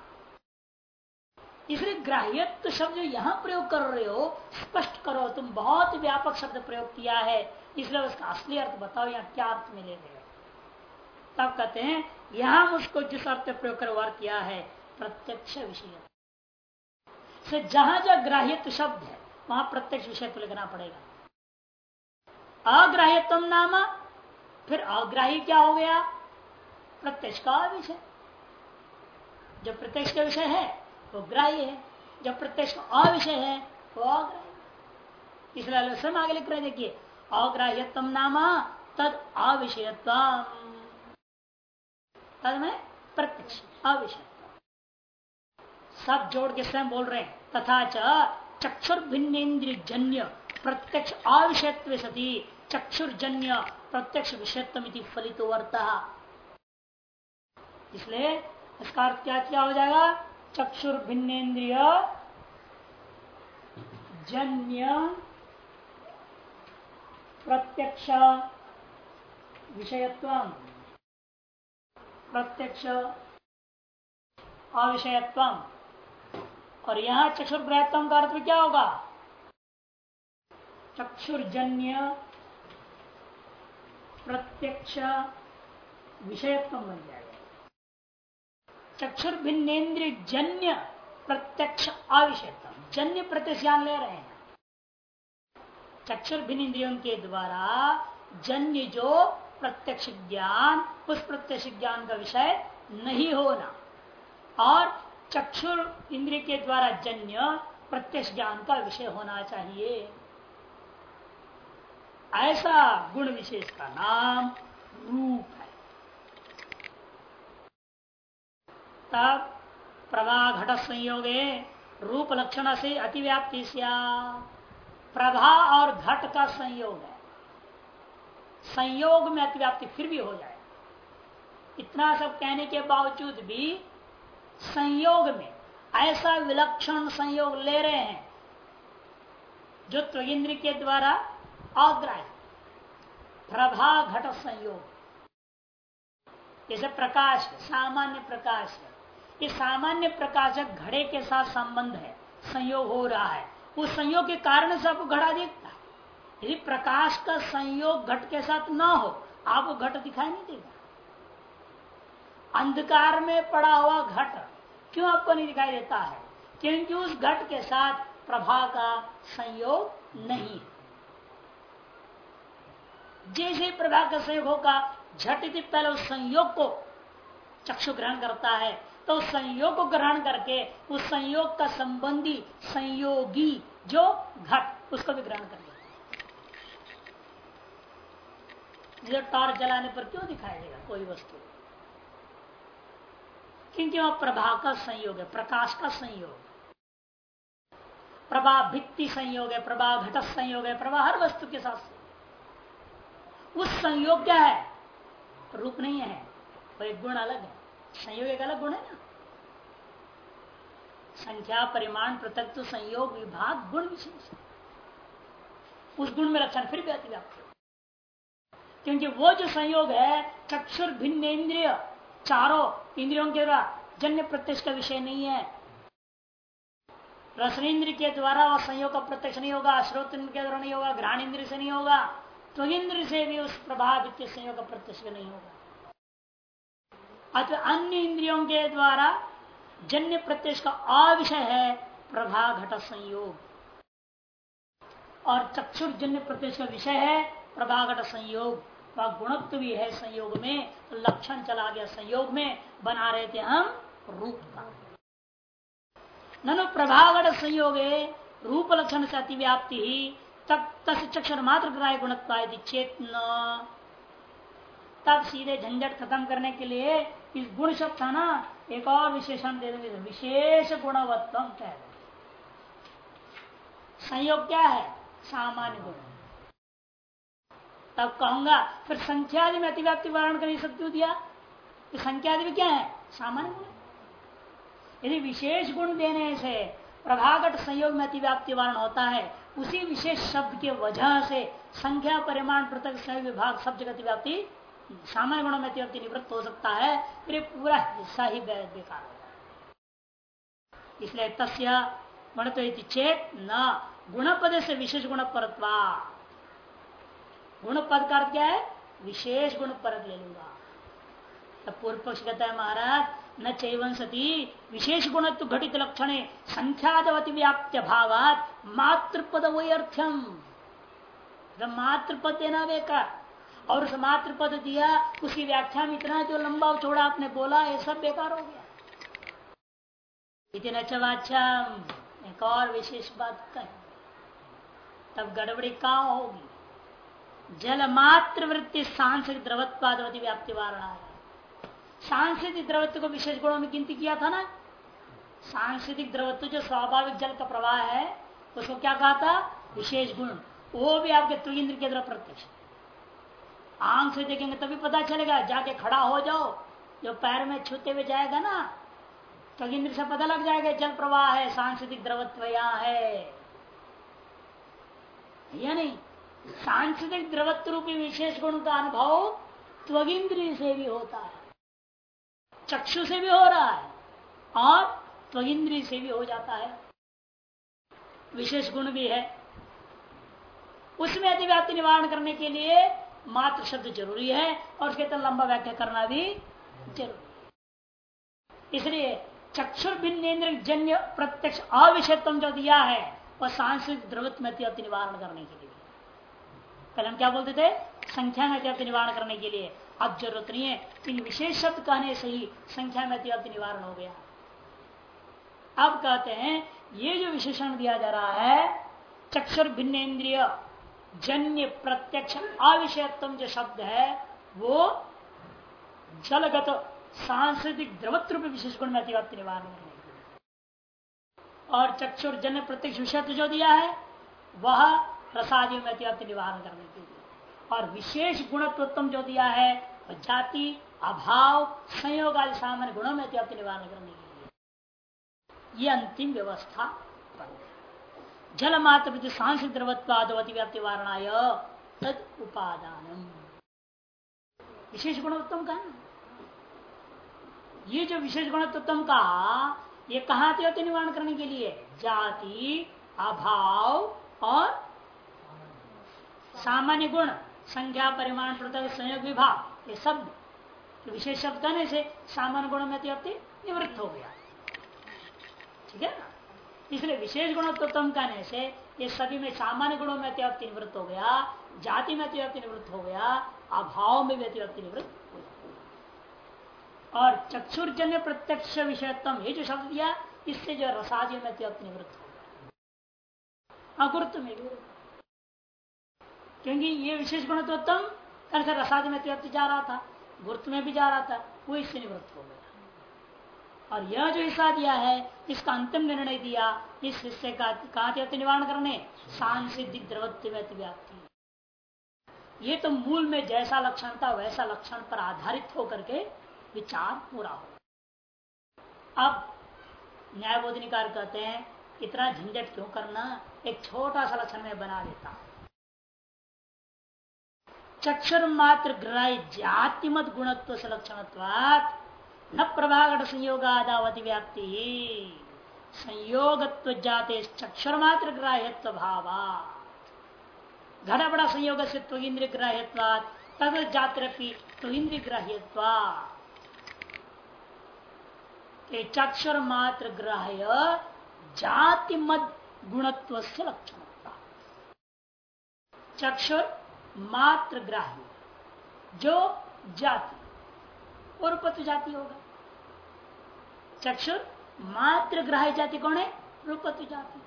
इसलिए ग्राह्यत्व शब्द जो यहाँ प्रयोग कर रहे हो, स्पष्ट करो, तुम बहुत व्यापक शब्द प्रयोग किया है। इसलिए उसका असली अर्थ बताओ, यहाँ क्या अर्थ मिलेगा? तब कहते हैं, यहाँ उसको जिस अर्थ प्रयोग कर वर्त किया है, प्रत्यक्ष विषय। से जहाँ जहाँ ग्राह्यत्व शब्द है वहाँ प्रत्यक्ष विषय को लिखना पड़ेगा। अग्राह्यत्व नाम, फिर अग्राही क्या हो गया? प्रत्यक्ष का विषय। जो प्रत्यक्ष का विषय है, वो ग्राह्य है। जब प्रत्यक्ष अविषय है, वो अग्राह्य इसलिए स्वयं आगे लिख रहे देखिए अग्राह्यत्म नाम, तद अविषयत्व तद में प्रत्यक्ष अविषय सब जोड़ के स्वयं बोल रहे हैं, तथा चक्षुर भिन्नेन्द्रिय जन्य प्रत्यक्ष अविषयत्व सती चक्षुर्जन्य, प्रत्यक्ष विषयत्व फलित वर्ता। इसलिए इसका अर्थ क्या क्या हो जाएगा? चक्षुर भिन्नेन्द्रिय जन्य, प्रत्यक्ष विषयत्व प्रत्यक्ष अविषयत्व और यहाँ चक्षुर्ग्रहत्व का अर्थ क्या होगा? चक्षुर्जन्य प्रत्यक्ष विषयत्व बन जाएगा। चक्षुर भिन्नेन्द्रिय जन्य प्रत्यक्ष अविषयत्व जन्य प्रत्यक्ष ज्ञान ले रहे हैं। चक्षुर भिन्न इंद्रियों के द्वारा जन्य जो प्रत्यक्ष ज्ञान, उस प्रत्यक्ष ज्ञान का विषय नहीं होना। और चक्षुर इंद्रिय के द्वारा जन्य प्रत्यक्ष ज्ञान का विषय होना चाहिए। ऐसा गुण विशेष का नाम रूप है। तब प्रभा घट संयोग रूप लक्षण से अतिव्याप्ति प्रभा और घट का संयोग है। संयोग में अतिव्याप्ति फिर भी हो जाए। इतना सब कहने के बावजूद भी संयोग में, ऐसा विलक्षण संयोग ले रहे हैं, जो त्वगिंद्र के द्वारा अग्राह्य प्रभा घट संयोग। जैसे प्रकाश, सामान्य प्रकाश है। ये सामान्य प्रकाशक घड़े के साथ संबंध है, संयोग हो रहा है, उस संयोग के कारण से आपको घड़ा दिखता है। यदि प्रकाश का संयोग घट के साथ ना हो, आपको घट दिखाई नहीं देगा। अंधकार में पड़ा हुआ घट क्यों आपको नहीं दिखाई देता है? क्योंकि उस घट के साथ प्रभा का संयोग नहीं। जैसे प्रभा का संयोग होगा झटित पहले उस संयोग को चक्षु ग्रहण करता है तो संयोग को ग्रहण करके उस संयोग का संबंधी संयोगी जो घट, उसको भी ग्रहण कर लेता टॉर्च जलाने पर क्यों दिखाई देगा? कोई वस्तु। क्योंकि वह प्रभा का संयोग है, प्रकाश का संयोग प्रभा भित्ति संयोग है, प्रभा घट संयोग है, प्रभा हर वस्तु के साथ उस संयोग क्या है? रूप नहीं है वो एक गुण अलग है। संयोग एक अलग गुण है ना। संख्या, परिमाण, पृथक, संयोग, विभाग, गुण विशेष उस गुण में लक्षण फिर भी अति अतिव्याप्त क्योंकि वो जो संयोग है चक्षुर भिन्न इंद्रिय चारों इंद्रियों के द्वारा, जन्य प्रत्यक्ष का विषय नहीं है। रसन इंद्र के द्वारा वह संयोग का प्रत्यक्ष नहीं होगा श्रोत इंद्र के द्वारा नहीं होगा घ्राण इंद्र से नहीं होगा तो इंद्र से भी उस प्रभाव के संयोग का प्रत्यक्ष नहीं होगा। अथवा अन्य इंद्रियों के द्वारा जन्य प्रत्यक्ष का अविषय है प्रभा घट संयोग। और चक्षुर जन्य प्रत्यक्ष का विषय है प्रभा घट संयोग। वह गुणत्व भी है संयोग में तो लक्षण चला गया संयोग में, बना रहे थे हम रूप का। ननु प्रभागढ़ संयोग, रूप लक्षण से अतिव्याप्ति ही तब तस मात्र ग्राह्य गुणत्वा चेतन। तब सीधे झंझट खत्म करने के लिए इस गुण शब्द था ना एक और विशेषण दे देंगे, विशेष गुणवत्व कह संयोग क्या है? सामान्य गुण। तब कहूँगा, फिर संख्या में अतिव्याप्ति वारण कर सकती दिया। संख्या भी क्या है? सामान्य गुण यदि विशेष गुण देने से प्रभागट संयोग में अतिव्याप्ति वारण होता है, उसी विशेष शब्द के वजह से संख्या, परिमाण, पृथक संयोग विभाग, सब जगह व्याप्ति सामान्य गुणों में अतिव्याप्ति निवृत्त हो सकता है, फिर पूरा हिस्सा ही बेकार हो जाए इसलिए तस्य गणत चेत न गुणपद से विशेष गुण परत्वा गुण पद का अर्थ क्या है? विशेष गुण परत ले लूँगा। तब पूर्व पक्ष कहता है, महाराज, न चैवन सती, विशेष गुण तो घटित लक्षण, संख्यादवती व्याप्त भावात, मातृपद वही अर्थम मातृपद देना बेकार। और उस मातृपद दिया, उसकी व्याख्या में इतना जो लंबा चौड़ा आपने बोला, ये सब बेकार हो गया। इतने अच्छा एक और विशेष बात कह। तब गड़बड़ी कहा होगी? जल मात्र वृत्ति सांसिक द्रवत्वादवती व्याप्ति वारणा है। सांस्कृतिक द्रवत्व को विशेष गुणों में गिनती किया था ना? सांस्कृतिक द्रवत्व जो स्वाभाविक जल का प्रवाह है, उसको क्या कहा था? विशेष गुण। वो भी आपके त्रिंद्र के द्वारा प्रत्यक्ष। आँख से देखेंगे तभी पता चलेगा, जाके खड़ा हो जाओ। जो पैर में छूते हुए जाएगा ना तो इंद्र से पता लग जाएगा, जल प्रवाह है, सांस्कृतिक द्रवत्व यहाँ है या नहीं? सांस्कृतिक द्रवत्व रूपी विशेष गुण का अनुभव त्वगिंद्री से भी होता है। चक्षु से भी हो रहा है और त्वगिंद्री से भी हो जाता है। विशेष गुण भी है। उसमें अतिव्याप्ति निवारण करने के लिए मात्र शब्द ज़रूरी है और उसके तरह लंबा व्याख्या करना भी ज़रूरी। इसलिए चक्षुर भिन्न जन्य प्रत्यक्ष अविषयत्म जो दिया है, वह सांस्कृतिक द्रवत में अति निवारण करने के लिए। पहले हम क्या बोलते थे? संख्या में अति निवारण करने के लिए। अब ज़रूरत नहीं है। इन विशेष शब्द कहने से ही संख्या में अति निवारण हो गया। अब कहते हैं, ये जो विशेषण दिया जा रहा है, चक्षुर भिन्नेन्द्रिय, जन्य प्रत्यक्ष अविषयत्म जो शब्द है, वो जलगत, सांस्कृतिक द्रवत्व विशेष गुण में अतिव्याप्ति निवारण करने और चक्षुर जन्य प्रत्यक्ष विषय जो दिया है, वह प्रसादी में अतिव्याप्ति निवारण करने के लिए। और विशेष गुणत्वोत्तम जो दिया है वह जाति, अभाव संयोग आदि सामान्य गुणों में अतिव्याप्ति निवारण करने के लिए। ये अंतिम व्यवस्था जल मात्र सांस्कृतिक द्रवत्वाद अतिव्याप्ति वारणाय तद उपादान विशेष गुणोत्तम का ये जो विशेष गुणोत्तम का ये कहा थे निवारण करने के लिए? जाति, अभाव और सामान्य गुण संख्या परिमाण प्रत्येक संयोग विभाग ये तो विशेष शब्द कहने से सामान्य गुणों में अति निवृत्त हो गया। ठीक है ना? इसलिए विशेष गुणोत्तम कहने से ये सभी में सामान्य गुणों में अतिव्यक्ति निवृत्त हो गया, जाति में अतिव्यक्ति निवृत्त हो गया, अभाव में भी अतिव्यक्ति निवृत्त हो गया। और चक्षुर्जन्य प्रत्यक्ष विषयत्म ये जो शब्द दिया, इससे जो रसादी में अतिव्यक्ति निवृत्त हो गया। अगुरुत्व में भी। क्योंकि ये विशेष गुणोत्तम कल से रसादी में अतिव्यक्ति जा रहा था, गुरुत्व में भी जा रहा था, वो इससे निवृत्त हो गया। और यह जो हिस्सा दिया है, इसका अंतिम निर्णय दिया, इस हिस्से का कहा निवारण करने सांसिधिक द्रवत्व ये तो मूल में जैसा लक्षण था, वैसा लक्षण पर आधारित होकर के विचार पूरा हो अब न्यायबोधनिकार कहते हैं, इतना झंझट क्यों करना? एक छोटा सा लक्षण में बना लेता देता चक्षर मात्र ग्रह जातिमत गुणत्व से लक्षणत्वात न प्रभागट संयोगादावति व्याप्ति। संयोगत्व जाते चक्षुर मात्र ग्राह्यत्व भावा घड़ा बड़ा संयोग से त्वगिंद्र ग्राह्यत्वाद तद जातरपी त्वगिंद्र ग्राह्यत्वा चक्षुर मात्र ग्राह्य जाति मद गुणत्व से लक्षण चक्षुर मात्र ग्राह्य जो जाति, और उपत्व जाति होगा। चक्षुर मात्र ग्राह्य जाति कौन है? रूपत्व जाति।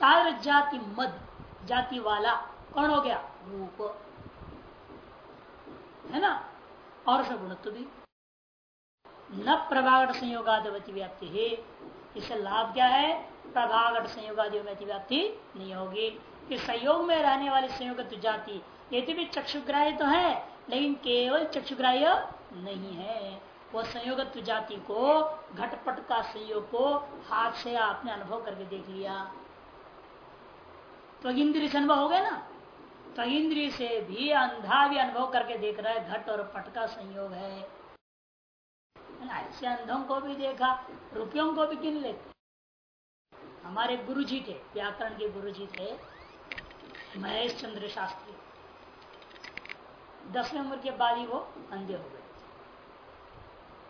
तार जाति मद, जाति वाला कौन हो गया? रूप। है ना? और सब गुणत्व भी। न प्रभागट संयोगादवती व्याप्ति। है इससे लाभ क्या है? प्रभागट संयोगादि व्याप्ति नहीं होगी। कि संयोग में रहने वाली संयोग जाति। यदि भी चक्षुग्राह्य तो है, लेकिन केवल चक्षुग्राह्य नहीं है। वो संयोग जाति को घटपट का संयोग को हाथ से आपने अनुभव करके देख लिया। तो इंद्रिय अनुभव हो गया ना? तो इंद्रिय से भी अंधा भी अनुभव करके देख रहा है, घट और पट का संयोग है। ऐसे अंधों को भी देखा, रुपयों को भी गिन लेते। हमारे गुरु जी थे, व्याकरण के गुरु जी थे। महेश चंद्र शास्त्री। दसवें उम्र के बाद ही वो अंधे हो गए।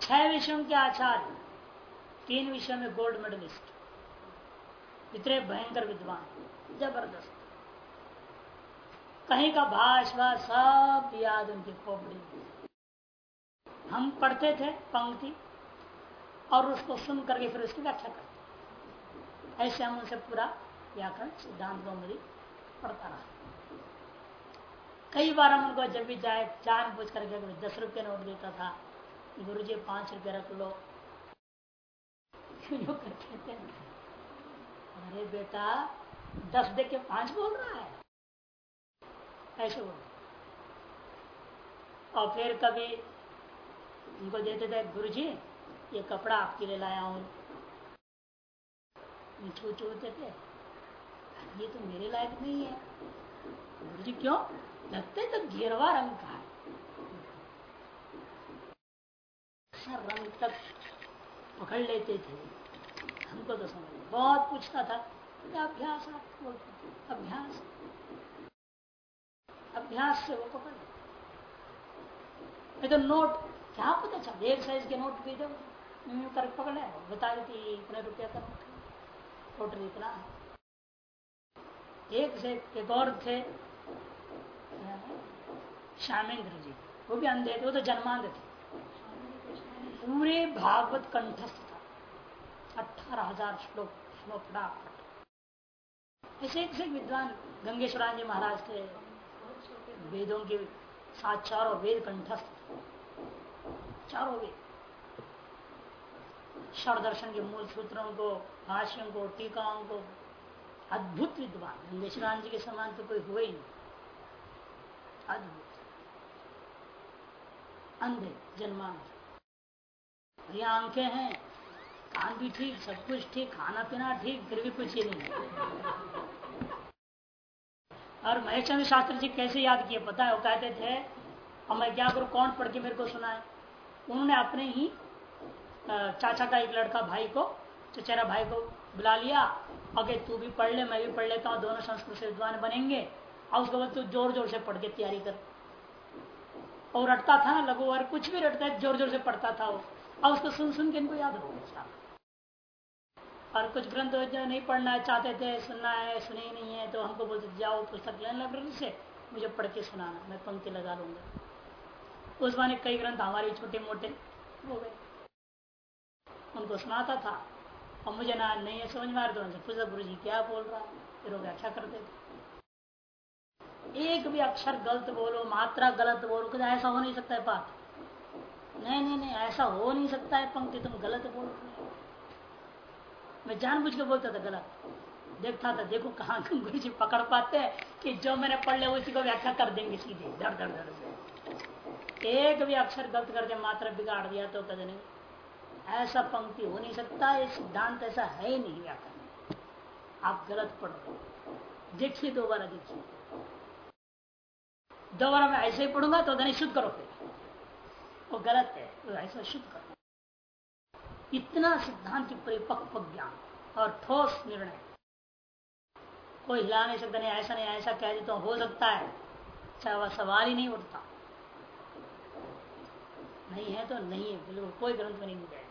छह विषयों के आचार्य, तीन विषयों में गोल्ड मेडलिस्ट इतने भयंकर विद्वान, ज़बरदस्त। कहीं का भाषा सब याद उनकी खोपड़ी। हम पढ़ते थे पंक्ति, और उसको सुन करके फिर उसकी व्याख्या करते। ऐसे हम उनसे पूरा व्याकरण सिद्धांत गौमरी रहा। कई बार हम उनको जब भी जाए, जान पूछ करके दस रुपये नोट देता था गुरु जी पाँच रुपये रख लो। क्यों कहते हैं अरे बेटा, दस दे के पाँच बोल रहा है। ऐसे बोल और फिर कभी उनको देते थे गुरु जी ये कपड़ा आपके लिए लाया हूँ। छू छूते थे। ये तो मेरे लायक नहीं है। गुरु जी क्यों? लगते तो गिरवा रंग का है। रंग तक पकड़ लेते थे। हमको तो समझ बहुत पूछता था अभ्यास अभ्यास अभ्यास से वो पकड़ तो नोट, क्या पता चल, एक साइज़ के नोट भी दो कर पकड़े बता देती, इतने रुपया का नोट टोटल इतना है। एक से एक और थे श्यामेंद्र जी। वो भी अंधे थे, वो तो जन्मांध थे। पूरे भागवत कंठस्थ था। अठारह हज़ार श्लोक श्लोक ऐसे एक से विद्वान गंगेश्वरान जी महाराज थे। वेदों के साथ चारों वेद कंठस्थ चारों वेद। षण दर्शन के मूल सूत्रों को, भाष्यों को, टीकाओं को अद्भुत विद्वान गंगेश्वरान जी के समान तो कोई हुए ही नहीं। अद्भुत। अंधे जन्मान ये आँखें हैं। कान भी ठीक, सब कुछ ठीक, खाना पीना ठीक, फिर भी कुछ ही नहीं। और महेश चंद्र शास्त्री जी कैसे याद किए? पता है? वो कहते थे और मैं क्या करूँ? कौन पढ़ के मेरे को सुनाए? उन्होंने अपने ही चाचा का एक लड़का भाई को, चचेरा भाई को बुला लिया। अगे तू भी पढ़ ले, मैं भी पढ़ लेता हूँ, दोनों संस्कृत से विद्वान बनेंगे। और उसके बाद तू ज़ोर ज़ोर से पढ़ के तैयारी कर। और रटता था ना लघु और कुछ भी रटता है ज़ोर ज़ोर से पढ़ता था वो। और उसको सुन सुन के इनको याद हो गया और कुछ ग्रंथ जो नहीं पढ़ना है, चाहते थे, सुनना है, सुने ही नहीं है तो हमको बोलते जाओ पुस्तक लेने लाइब्रेरी से, मुझे पढ़ के सुनाना, मैं पंक्ति लगा लूँगा उस माने कई ग्रंथ हमारे छोटे मोटे हो गए। उनको सुनाता था। और मुझे ना नहीं है समझ में आ रहा तो गुरु जी क्या बोल रहा? है फिर वो व्याख्या करते थे एक भी अक्षर गलत बोलो, मात्रा गलत बोलो कुछ ऐसा हो नहीं सकता है पाठ नहीं नहीं नहीं, ऐसा हो नहीं सकता है पंक्ति, तुम गलत बोल रहे मैं जानबूझ के बोलता था गलत। देखता था, देखो कहाँ <laughs> गुरु जी पकड़ पाते हैं कि जो मैंने पढ़ लिया, उसी को व्याख्या कर देंगे सीधे, धड़ धड़ धड़ से एक भी अक्षर गलत कर दे, मात्रा बिगाड़ दिया तो कद नहीं। ऐसा पंक्ति हो नहीं सकता, ये सिद्धांत ऐसा है ही नहीं व्याकरण आप गलत पढ़ रहे देखिए दोबारा देखिए। दोबारा मैं ऐसे ही पढ़ूँगा तो धनी शुद्ध करो फिर वो गलत है तो ऐसा शुद्ध करो। इतना सिद्धांत परिपक्व ज्ञान और ठोस निर्णय। कोई हिला नहीं सकता, नहीं, ऐसा नहीं, ऐसा कह दे तो हो सकता है। चाहे वह सवाल ही नहीं उठता। नहीं है तो नहीं है, बिल्कुल, कोई ग्रंथ में नहीं मिल जाएगा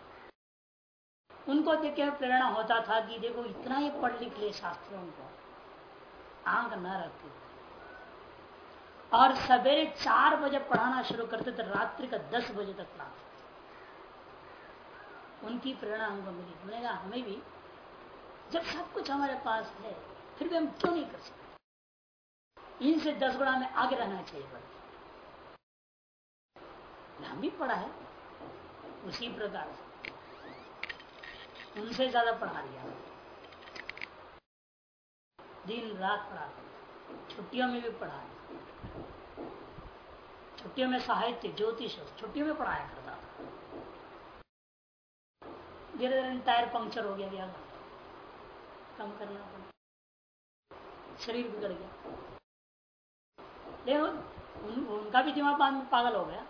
उनको देख के प्रेरणा होता था कि देखो, इतना ही पढ़ लिख ले शास्त्रों को। आँख न रखते और सवेरे चार बजे पढ़ाना शुरू करते थे, रात्रि का दस बजे तक पढ़ाते उनकी प्रेरणा हमको मिली। हमने कहा, हमें भी, जब सब कुछ हमारे पास है, फिर भी हम क्यों नहीं कर सकते? इनसे दस गुणा में आगे रहना चाहिए हम भी पढ़ा है। उसी प्रकार से। उनसे ज़्यादा पढ़ा दिया दिन रात पढ़ा छुट्टियों में भी पढ़ा छुट्टियों में साहित्य ज्योतिष छुट्टियों में पढ़ाया करता था। धीरे धीरे टायर पंक्चर हो गया कम करना पड़ा। शरीर बिगड़ गया। देखो उन, उनका भी दिमाग पागल हो गया।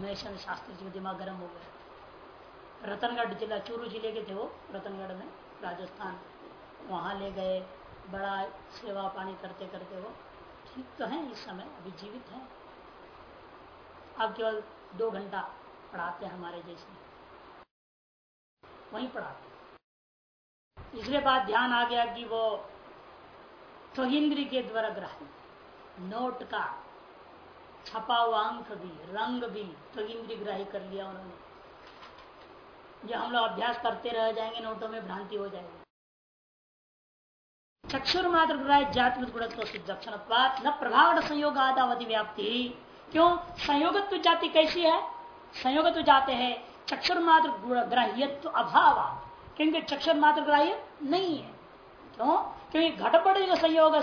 महेश शास्त्री जी का दिमाग गर्म हो गया। रतनगढ़ जिला, चूरू ज़िले के थे वो, रतनगढ़ में, राजस्थान। वहाँ ले गए, बड़ा सेवा पानी करते करते वो ठीक तो है इस समय, अभी जीवित हैं। अब केवल दो घंटा पढ़ाते हैं हमारे जैसे। वहीं पढ़ाते इसलिए बात ध्यान आ गया कि वो त्वगिंद्री के द्वारा ग्रहण नोट का छपा हुआ अंक भी, रंग भी त्वगिंद्री ग्राही कर लिया उन्होंने। जो हम लोग अभ्यास करते रह जाएँगे, नोटों में भ्रांति हो जाएगी। चक्षुर मात्र जाति गुणत्व न प्रभाव संयोग आदावधि व्याप्ति। क्यों? संयोगत्व जाति कैसी है? संयोगत्व जाते हैं चक्षुर मात्र ग्राह्यत्व अभाव क्योंकि चक्षुर मात्र ग्राह्य नहीं है। क्यों? क्योंकि घटपट जो संयोग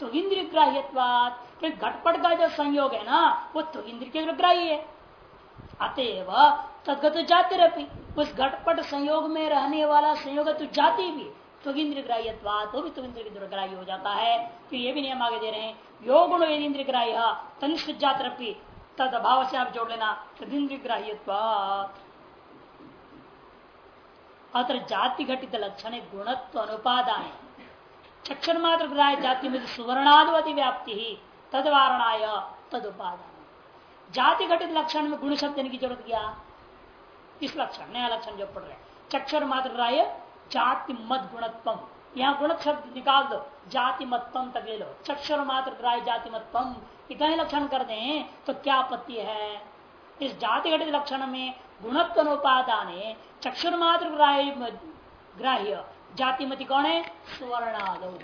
तो इंद्रिय ग्राह्यवाद क्योंकि घटपट का जो संयोग है ना, वो तो इंद्रिय के ग्राह्य है। अतएव तदगत जाति रपी उस घटपट संयोग में रहने वाला संयोग तो जाति भी। तो इंद्र ग्राह्यवाद वो भी तुम इंद्र ग्राह्य हो जाता है। फिर ये भी नियम आगे दे रहे हैं। योग गुण यदि इंद्र ग्राह्य तनिष्ठ जाति तद अभाव से आप जोड़ लेना। तदिंद्र ग्राह्यवाद अत्र जाति घटित लक्षण गुणत्व अनुपादान चक्षण मात्र ग्राह्य जाति में सुवर्णाधिपति व्याप्ति ही तदवारणाय तद उपादान जाति घटित लक्षण में गुण शब्द की ज़रूरत क्या? इस लक्षण, नया लक्षण जो पढ़ रहे चक्षर मात्र ग्राह्य जाति मत गुणत्म यहाँ गुण शब्द निकाल दो, जाति मतम तक ले लो। चक्षर मात्र ग्राह्य जाति मतम इतना ही लक्षण कर दें तो क्या आपत्ति है? इस जाति घटित लक्षण में गुणत्व चक्षुर मात्र ग्राह्य। जाति मति कौन है? सुवर्णाद।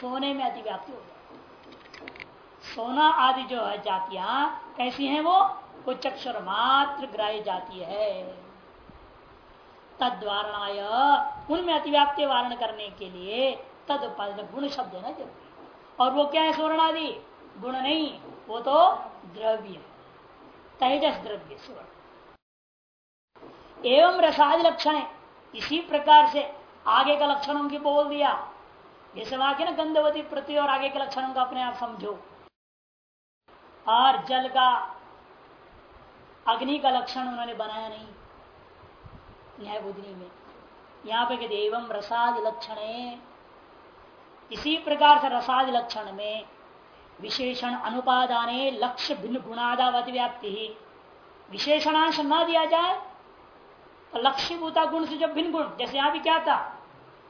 सोने में अतिव्याप्ति हो गया। सोना आदि जो है जातियाँ, कैसी हैं वो? वो चक्षुर मात्र ग्राह्य जाति है। तद्वारणाय उनमें अतिव्याप्ति वारण करने के लिए तद उपाधि गुण शब्द है ना ज़रूरी और वो क्या है स्वर्ण आदि गुण नहीं, वो तो द्रव्य तेजस द्रव्य सुवर्ण। एवं रसादि लक्षण इसी प्रकार से आगे का लक्षणों की बोल दिया। जैसे वाक्य ना, गंधवती प्रति और आगे के लक्षणों का अपने आप समझो। और जल का, अग्नि का लक्षण उन्होंने बनाया नहीं। न्याय बुद्धि में। यहाँ पे कहते एवं रसाद लक्षण। इसी प्रकार से रसाद लक्षण में विशेषण अनुपादाने लक्ष्य भिन्न गुणादावत व्याप्ति। ही विशेषणांश न दिया जाए तो लक्ष्य भूता गुण से जब भिन्न गुण, जैसे यहाँ भी क्या था?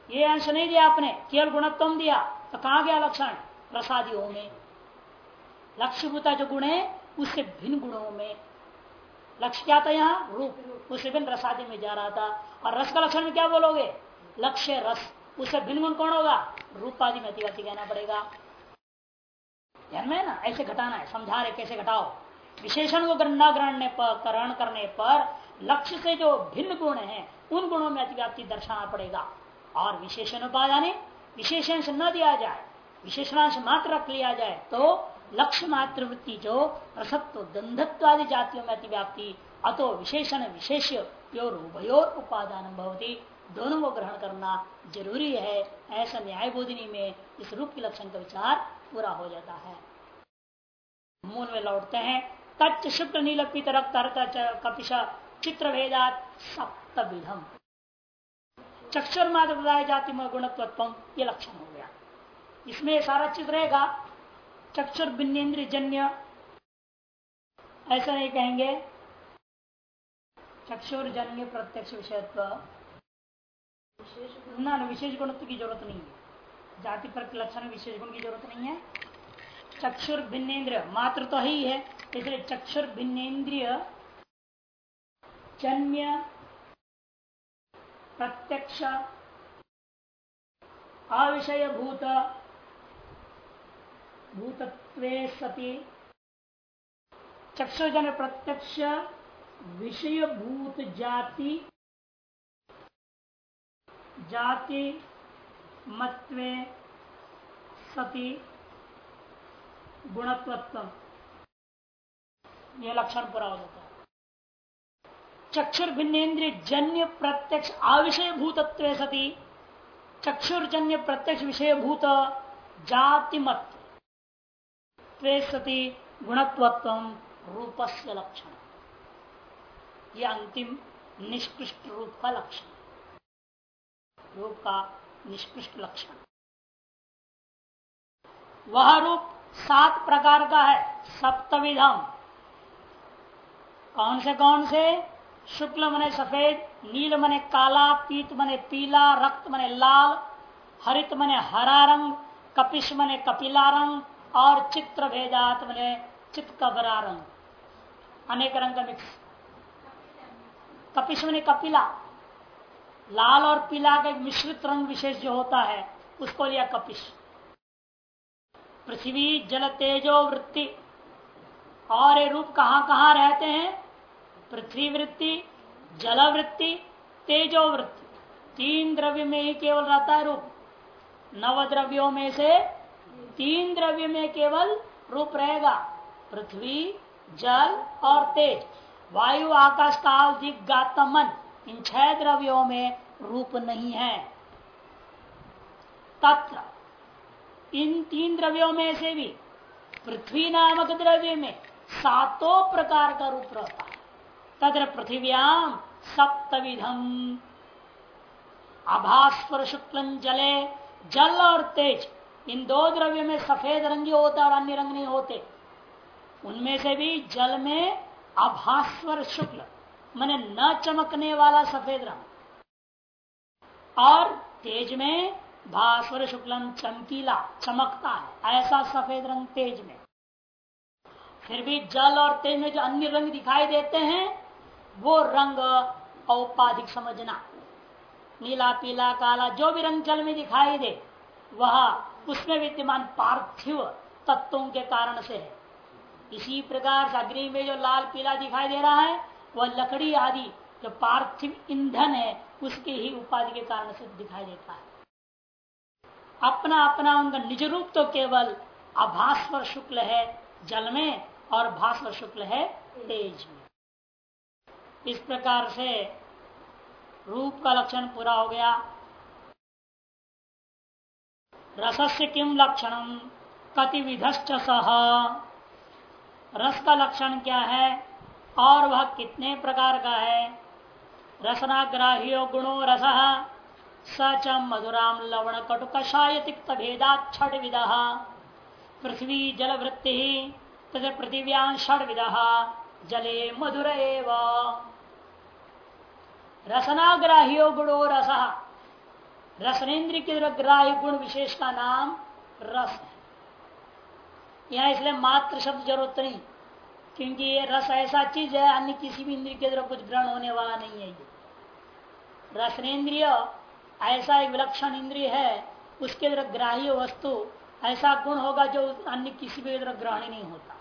ये अंश नहीं दिया आपने, केवल गुणत्व दिया तो कहा गया लक्षण? प्रसादियों में। लक्ष्य भूता जो गुण है, उससे भिन्न गुणों में लक्ष्य क्या था यहाँ रूप। उससे भिन्न रसादि में जा रहा था। और रस का लक्षण में क्या बोलोगे? लक्ष्य रस। उससे भिन्न गुण कौन होगा? रूप आदि में अतिवासी कहना पड़ेगा। ध्यान में ना? ऐसे घटाना है। समझा रहे कैसे घटाओ? विशेषण को न ग्रहण करने पर लक्ष्य से जो भिन्न गुण है, उन गुणों में अतिव्याप्ति दर्शाना पड़ेगा। और विशेषण उपादान विशेषांश न दिया जाए, विशेषणांश मात्र रख लिया जाए तो लक्ष्य मात्र वृत्ति जो रसत्व गंधत्व आदि जातियों में अतिव्याप्ति, अतो विशेषण विशेष योर उभयोर उपादान भवती। दोनों को ग्रहण करना ज़रूरी है। ऐसा न्याय बोधिनी में इस रूप के लक्षण का विचार पूरा हो जाता है। मूल में लौटते हैं। तच्च शुक्र नील पीत रक्त कपिश चित्र भेदात सप्तविधम चक्षर मात्र जाति में गुणत्व ये लक्षण हो गया। इसमें सारा चित्र रहेगा। चक्षुर भिन्नेन्द्रिय जन्य। ऐसा नहीं कहेंगे। चक्षुर जन्य प्रत्यक्ष विषयत्व। ना विशेष गुणत्व की ज़रूरत नहीं है। जाति पर लक्षण विशेष गुण की ज़रूरत नहीं है। चक्षुर भिन्नेन्द्रिय मात्र तो ही है, इसलिए चक्षुर भिन्नेन्द्रिय जन्य प्रत्यक्ष अविषय भूत भूतत्वे सती। चक्षुजन प्रत्यक्ष विषय भूत जाति जाति मत्वे सती। गुणत्व यह लक्षण पूरा हो जाता है। चक्षुर भिन्नेन्द्रिय जन्य प्रत्यक्ष आविषय भूतत्व सती। चक्षुर्जन्य प्रत्यक्ष विषय भूत जाति मत सती गुणत्वत्व रूपस्य लक्षण यह अंतिम निष्कृष्ट रूप का लक्षण। रूप का निष्कृष्ट लक्षण। वह रूप सात प्रकार का है, सप्तविधम। कौन से कौन से? शुक्ल मने सफ़ेद, नील मने काला, पीत मने पीला, रक्त मने लाल, हरित मने हरा रंग, कपिश मने कपिला रंग और चित्र भेदात मने चित कबरा रंग। अनेक रंग का मिक्स। कपिश मने कपिला। लाल और पीला का एक मिश्रित रंग विशेष जो होता है, उसको लिया कपिश। पृथ्वी, जल, तेजो, वृत्ति। और ये रूप कहाँ कहाँ रहते हैं? पृथ्वी वृत्ति, जल वृत्ति, तेजो वृत्ति। तीन द्रव्य में ही केवल रहता है रूप। नव द्रव्यों में से तीन द्रव्य में केवल रूप रहेगा, पृथ्वी, जल और तेज। वायु, आकाश, काल दिग्गात मन, इन छह द्रव्यों में रूप नहीं है। तत्र, इन तीन द्रव्यों में से भी, पृथ्वी नामक द्रव्य में सातों प्रकार का रूप रहता है। तत्र पृथ्व्याम सप्तविधम। आभास्वर शुक्ल जले, जल और तेज। इन दो द्रव्यों में सफ़ेद रंग होता और अन्य रंग नहीं होते। उनमें से भी जल में आभास्वर शुक्ल, मैंने न चमकने वाला सफ़ेद रंग, और तेज में भास्वर शुक्लम चमकीला, चमकता है, ऐसा सफ़ेद रंग तेज में। फिर भी जल और तेज में जो अन्य रंग दिखाई देते हैं, वो रंग औपाधिक समझना, नीला, पीला, काला, जो भी रंग जल में दिखाई दे, वह उसमें विद्यमान पार्थिव तत्वों के कारण से है। इसी प्रकार से अग्नि में जो लाल पीला दिखाई दे रहा है, वह लकड़ी आदि जो पार्थिव ईंधन है, उसके ही उपाधि के कारण से दिखाई देता है। अपना अपना उनका निज रूप तो केवल अभास्वर शुक्ल है जल में और भास्वर शुक्ल है तेज में। इस प्रकार से रूप का लक्षण पूरा हो गया। रसस्य किम लक्षण? कति विधश्च सह रस का लक्षण क्या है? और वह कितने प्रकार का है? रसनाग्राह्यो गुणो रस। सच मधुराम लवण कटु कषाय तिक्त भेदा छठ विद पृथ्वी जल वृत्ति पृथिव्यां षड विद जले मधुर एवं। रसनाग्राह्यो गुणो रस। रसनेन्द्र के ग्राह्य गुण विशेष का नाम रस है। यहाँ इसलिए मात्र शब्द ज़रूरत नहीं, क्योंकि ये रस ऐसा चीज़ है, अन्य किसी भी इंद्रिय के द्वारा कुछ ग्रहण होने वाला नहीं है ये। रसनेन्द्रिय ऐसा एक विलक्षण इंद्रिय है, उसके द्वारा ग्राह्य वस्तु ऐसा गुण होगा जो अन्य किसी भी द्वारा ग्रहण नहीं होता।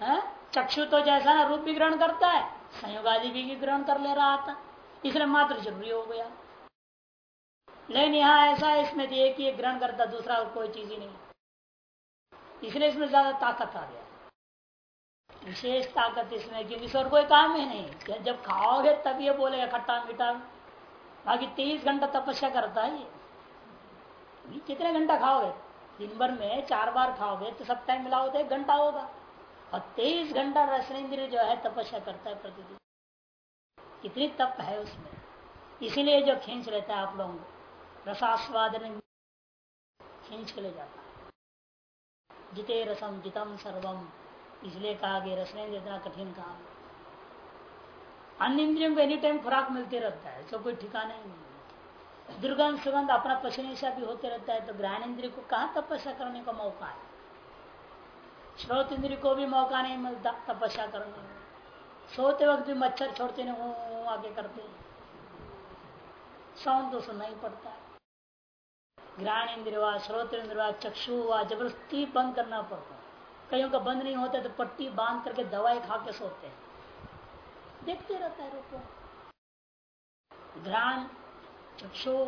है? चक्षु तो जैसा ना, रूप भी ग्रहण करता है, संयोग आदि भी ग्रहण कर ले रहा था, इसलिए मात्र ज़रूरी हो गया। लेकिन यहाँ ऐसा है, इसमें एक ही ग्रहण करता, दूसरा और कोई चीज़ ही नहीं। इसलिए इसमें ज़्यादा ताकत आ गया। विशेष ताकत इसमें कि और कोई काम ही नहीं। जब खाओगे तब ये बोलेगा, खट्टा मीठा। बाकी तेईस घंटा तपस्या करता है ये। कितने घंटा खाओगे? दिन भर में चार बार खाओगे तो सब टाइम मिलाओ तो एक घंटा होगा। और तेईस घंटा रसनेन्द्र जो है, तपस्या करता है प्रतिदिन। कितनी तप है उसमें। इसीलिए जो खींच रहता है आप लोगों को। रसास्वाद खींच के ले जाता है। जिते रसम, जितम सर्वम, इसलिए कहा गया रसनेन्द्र इतना कठिन काम अन्य इंद्रियों को एनी टाइम खुराक मिलते रहता है तो कोई ठिकाना ही नहीं दुर्गंध, सुगंध अपना पसीने से भी होते रहता है तो ग्रहण इंद्रिय को कहा तपस्या करने का मौका है? श्रोत इंद्रिय को भी मौका नहीं मिलता तपस्या करने में। सोते वक्त भी मच्छर छोड़ते नहीं आगे करते साउंड तो सुनना ही पड़ता है। ग्रहण इंद्रिय व श्रोत इंद्रिय व चक्षु व ज़बरदस्ती बंद करना पड़ता है। कईयों का बंद नहीं होता तो पट्टी बाँध करके दवाई खा के सोते हैं। देखते रहता है रूप घ्राण चक्षु,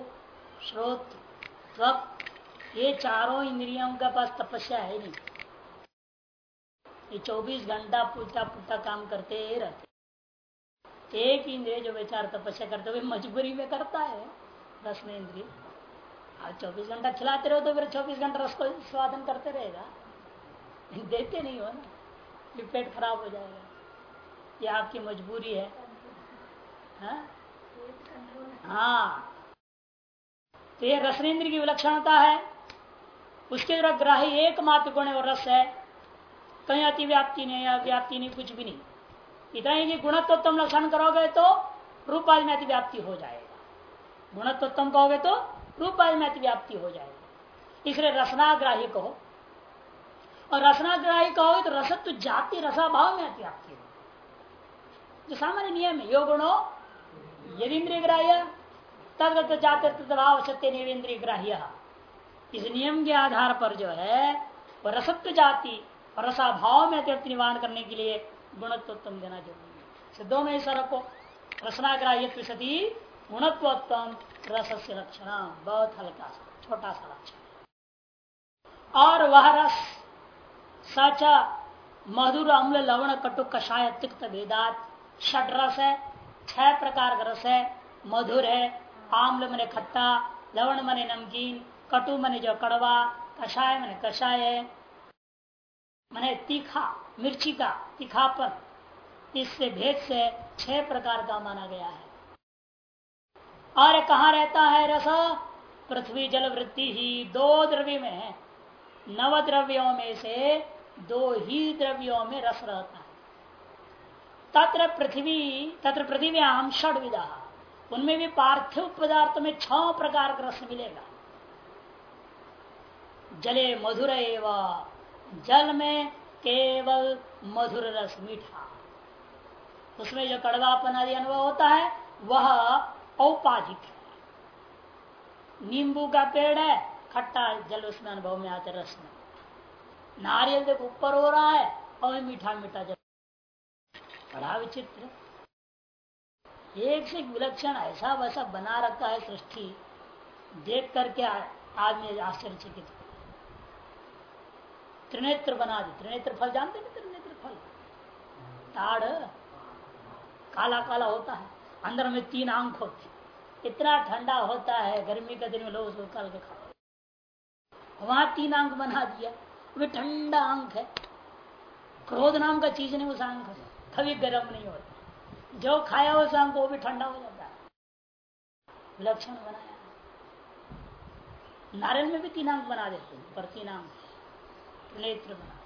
श्रोत, त्वक, ये चारों इंद्रियों के पास तपस्या है नहीं। ये 24 घंटा पूछता पूछता काम करते ही। रहते एक इंद्रिय जो बेचार तपस्या करते हुए मजबूरी में करता है। में इंद्रिय। चौबीस घंटा खिलाते रहो तो फिर चौबीस घंटा रस को स्वादन करते रहेगा। देते नहीं हो ना पेट खराब हो जाएगा। ये आपकी मजबूरी है। हाँ, हाँ। तो ये रसनेन्द्र की विलक्षणता है। उसके द्वारा ग्राही एकमात्र गुण और रस है। कहीं अति व्याप्ति नहीं या व्याप्ति नहीं कुछ भी नहीं। इतना ही कि गुणत्व तुम लक्षण करोगे तो रूपाधि में अति व्याप्ति हो जाएगा। गुणत्व तुम कहोगे तो रूपाधि में व्याप्ति हो जाएगी। इसलिए रसनाग्राही कहो। और रसनाग्राही कहोगे तो रसत्व जाति, रसाभाव में अति व्याप्ति हो जो सामान्य नियम है, योगुणो यदि इंद्रिय ग्राह्य तदगत जाते तदभाव सत्य इंद्रिय ग्राह्य इस नियम के आधार पर जो है वह रसत्व जाति और रसाभाव में अतिरिक्त निवारण करने के लिए गुणत्व देना ज़रूरी है। सिद्धों में ऐसा रखो रसनाग्राह्य सती गुणत्वोत्तम। रस से लक्षण, बहुत हल्का सा, छोटा सा लक्षण। और वह रस, सच मधुर अम्ल लवण कटु कषाय तिक्त भेदात। षट रस है, छह प्रकार का रस है, मधुर है, आम्ल मने खट्टा, लवण मने नमकीन, कटु मने जो कड़वा, कषाय मने कषाय मने तीखा, मिर्ची का तीखापन, इससे भेद से छह प्रकार का माना गया है। और कहा रहता है रस? पृथ्वी जल वृत्ति ही दो द्रव्य में है। नव द्रव्यों में से दो ही द्रव्यों में रस रहता है। तत्र पृथ्वी तत्र पृथ्वी आम षड विदा उनमें भी पार्थिव पदार्थ में छ प्रकार का रस मिलेगा। जले मधुर एवं, जल में केवल मधुर रस मीठा। उसमें जो कड़वापन आदि अनुभव होता है, वह औपाधिक। नींबू का पेड़ है, खट्टा जल उसमें अनुभव में आता रस में नारियल देखो, ऊपर हो रहा है, और मीठा मीठा जल। बड़ा विचित्र। एक से विलक्षण ऐसा वैसा बना रखा है सृष्टि। देख करके आदमी आश्चर्यचकित। त्रिनेत्र बना दे, त्रिनेत्र फल, जानते हैं त्रिनेत्र फल? ताड़ काला काला होता है। अंदर में तीन आँख होती। इतना ठंडा होता है, गर्मी का दिन में लोग उसको कल के खाते वहाँ तीन आँख बना दिया। वे ठंडा आँख है। क्रोध नाम का चीज़ नहीं, उस आँख से कभी गर्म नहीं होता। जो खाया उस आँख वो भी ठंडा हो जाता है। विलक्षण बनाया। नारियल में भी तीन आँख बना देते हैं, पर तीन आँख नेत्र बना।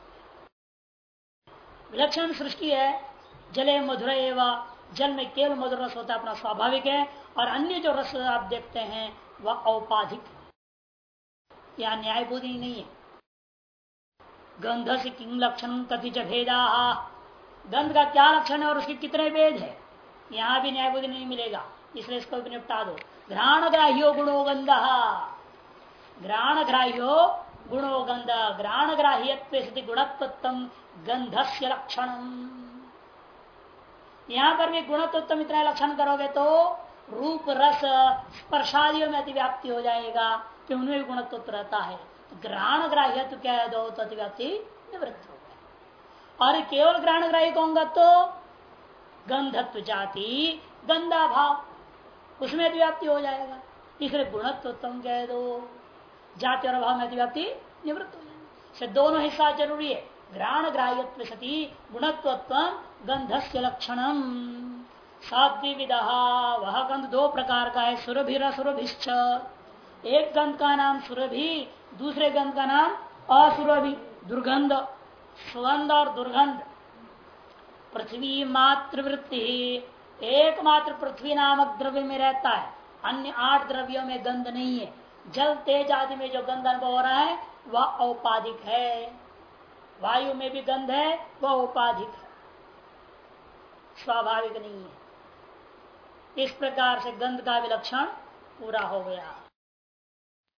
विलक्षण सृष्टि है। जले मधुर एवं जल में केवल मधुर रस होता है, अपना स्वाभाविक है, और अन्य जो रस आप देखते हैं, वह औपाधिक या न्याय बुद्धि नहीं है। गंध से किंग लक्षण कथि भेदा। गंध का क्या लक्षण है और उसके कितने भेद है? यहाँ भी न्याय बुद्धि नहीं मिलेगा, इसलिए इसको भी निपटा दो। घ्राण ग्राह्यो गुणो गंध। घ्राण ग्राह्यो गुणो गंध। घ्राण ग्राह्य गुणत्व गंध से लक्षण यहाँ पर भी गुणत्व इतना लक्षण करोगे तो रूप, रस, स्पर्शादियों में अतिव्याप्ति हो जाएगा, कि उनमें भी गुणत्व रहता है। ग्रहण ग्राह्य तो क्या है? दो तो अतिव्याप्ति निवृत्त हो और केवल ग्रहण ग्राह्य कहूँगा तो गंधत्व जाति गंदा भाव उसमें अतिव्याप्ति हो जाएगा। इसलिए गुणत्व तुम कह दो। जाति और अभाव में अतिव्याप्ति निवृत्त हो जाएगा। दोनों हिस्सा ज़रूरी है। ग्रहण ग्राह्य सती गुणत्व गंधस्य लक्षणम। सात्विविदा वह गंध दो प्रकार का है सुरभि रसुरभिश्च एक गंध का नाम सुरभि, दूसरे गंध का नाम असुरभि दुर्गंध सुगंध और दुर्गंध पृथ्वी मातृवृत्ति। एकमात्र पृथ्वी नामक द्रव्य में रहता है। अन्य आठ द्रव्यों में गंध नहीं है। जल तेज आदि में जो गंध अनुभव हो रहा है, वह औपाधिक है। वायु में भी गंध है, वह उपाधिक है। स्वाभाविक नहीं है। इस प्रकार से गंध का विलक्षण पूरा हो गया।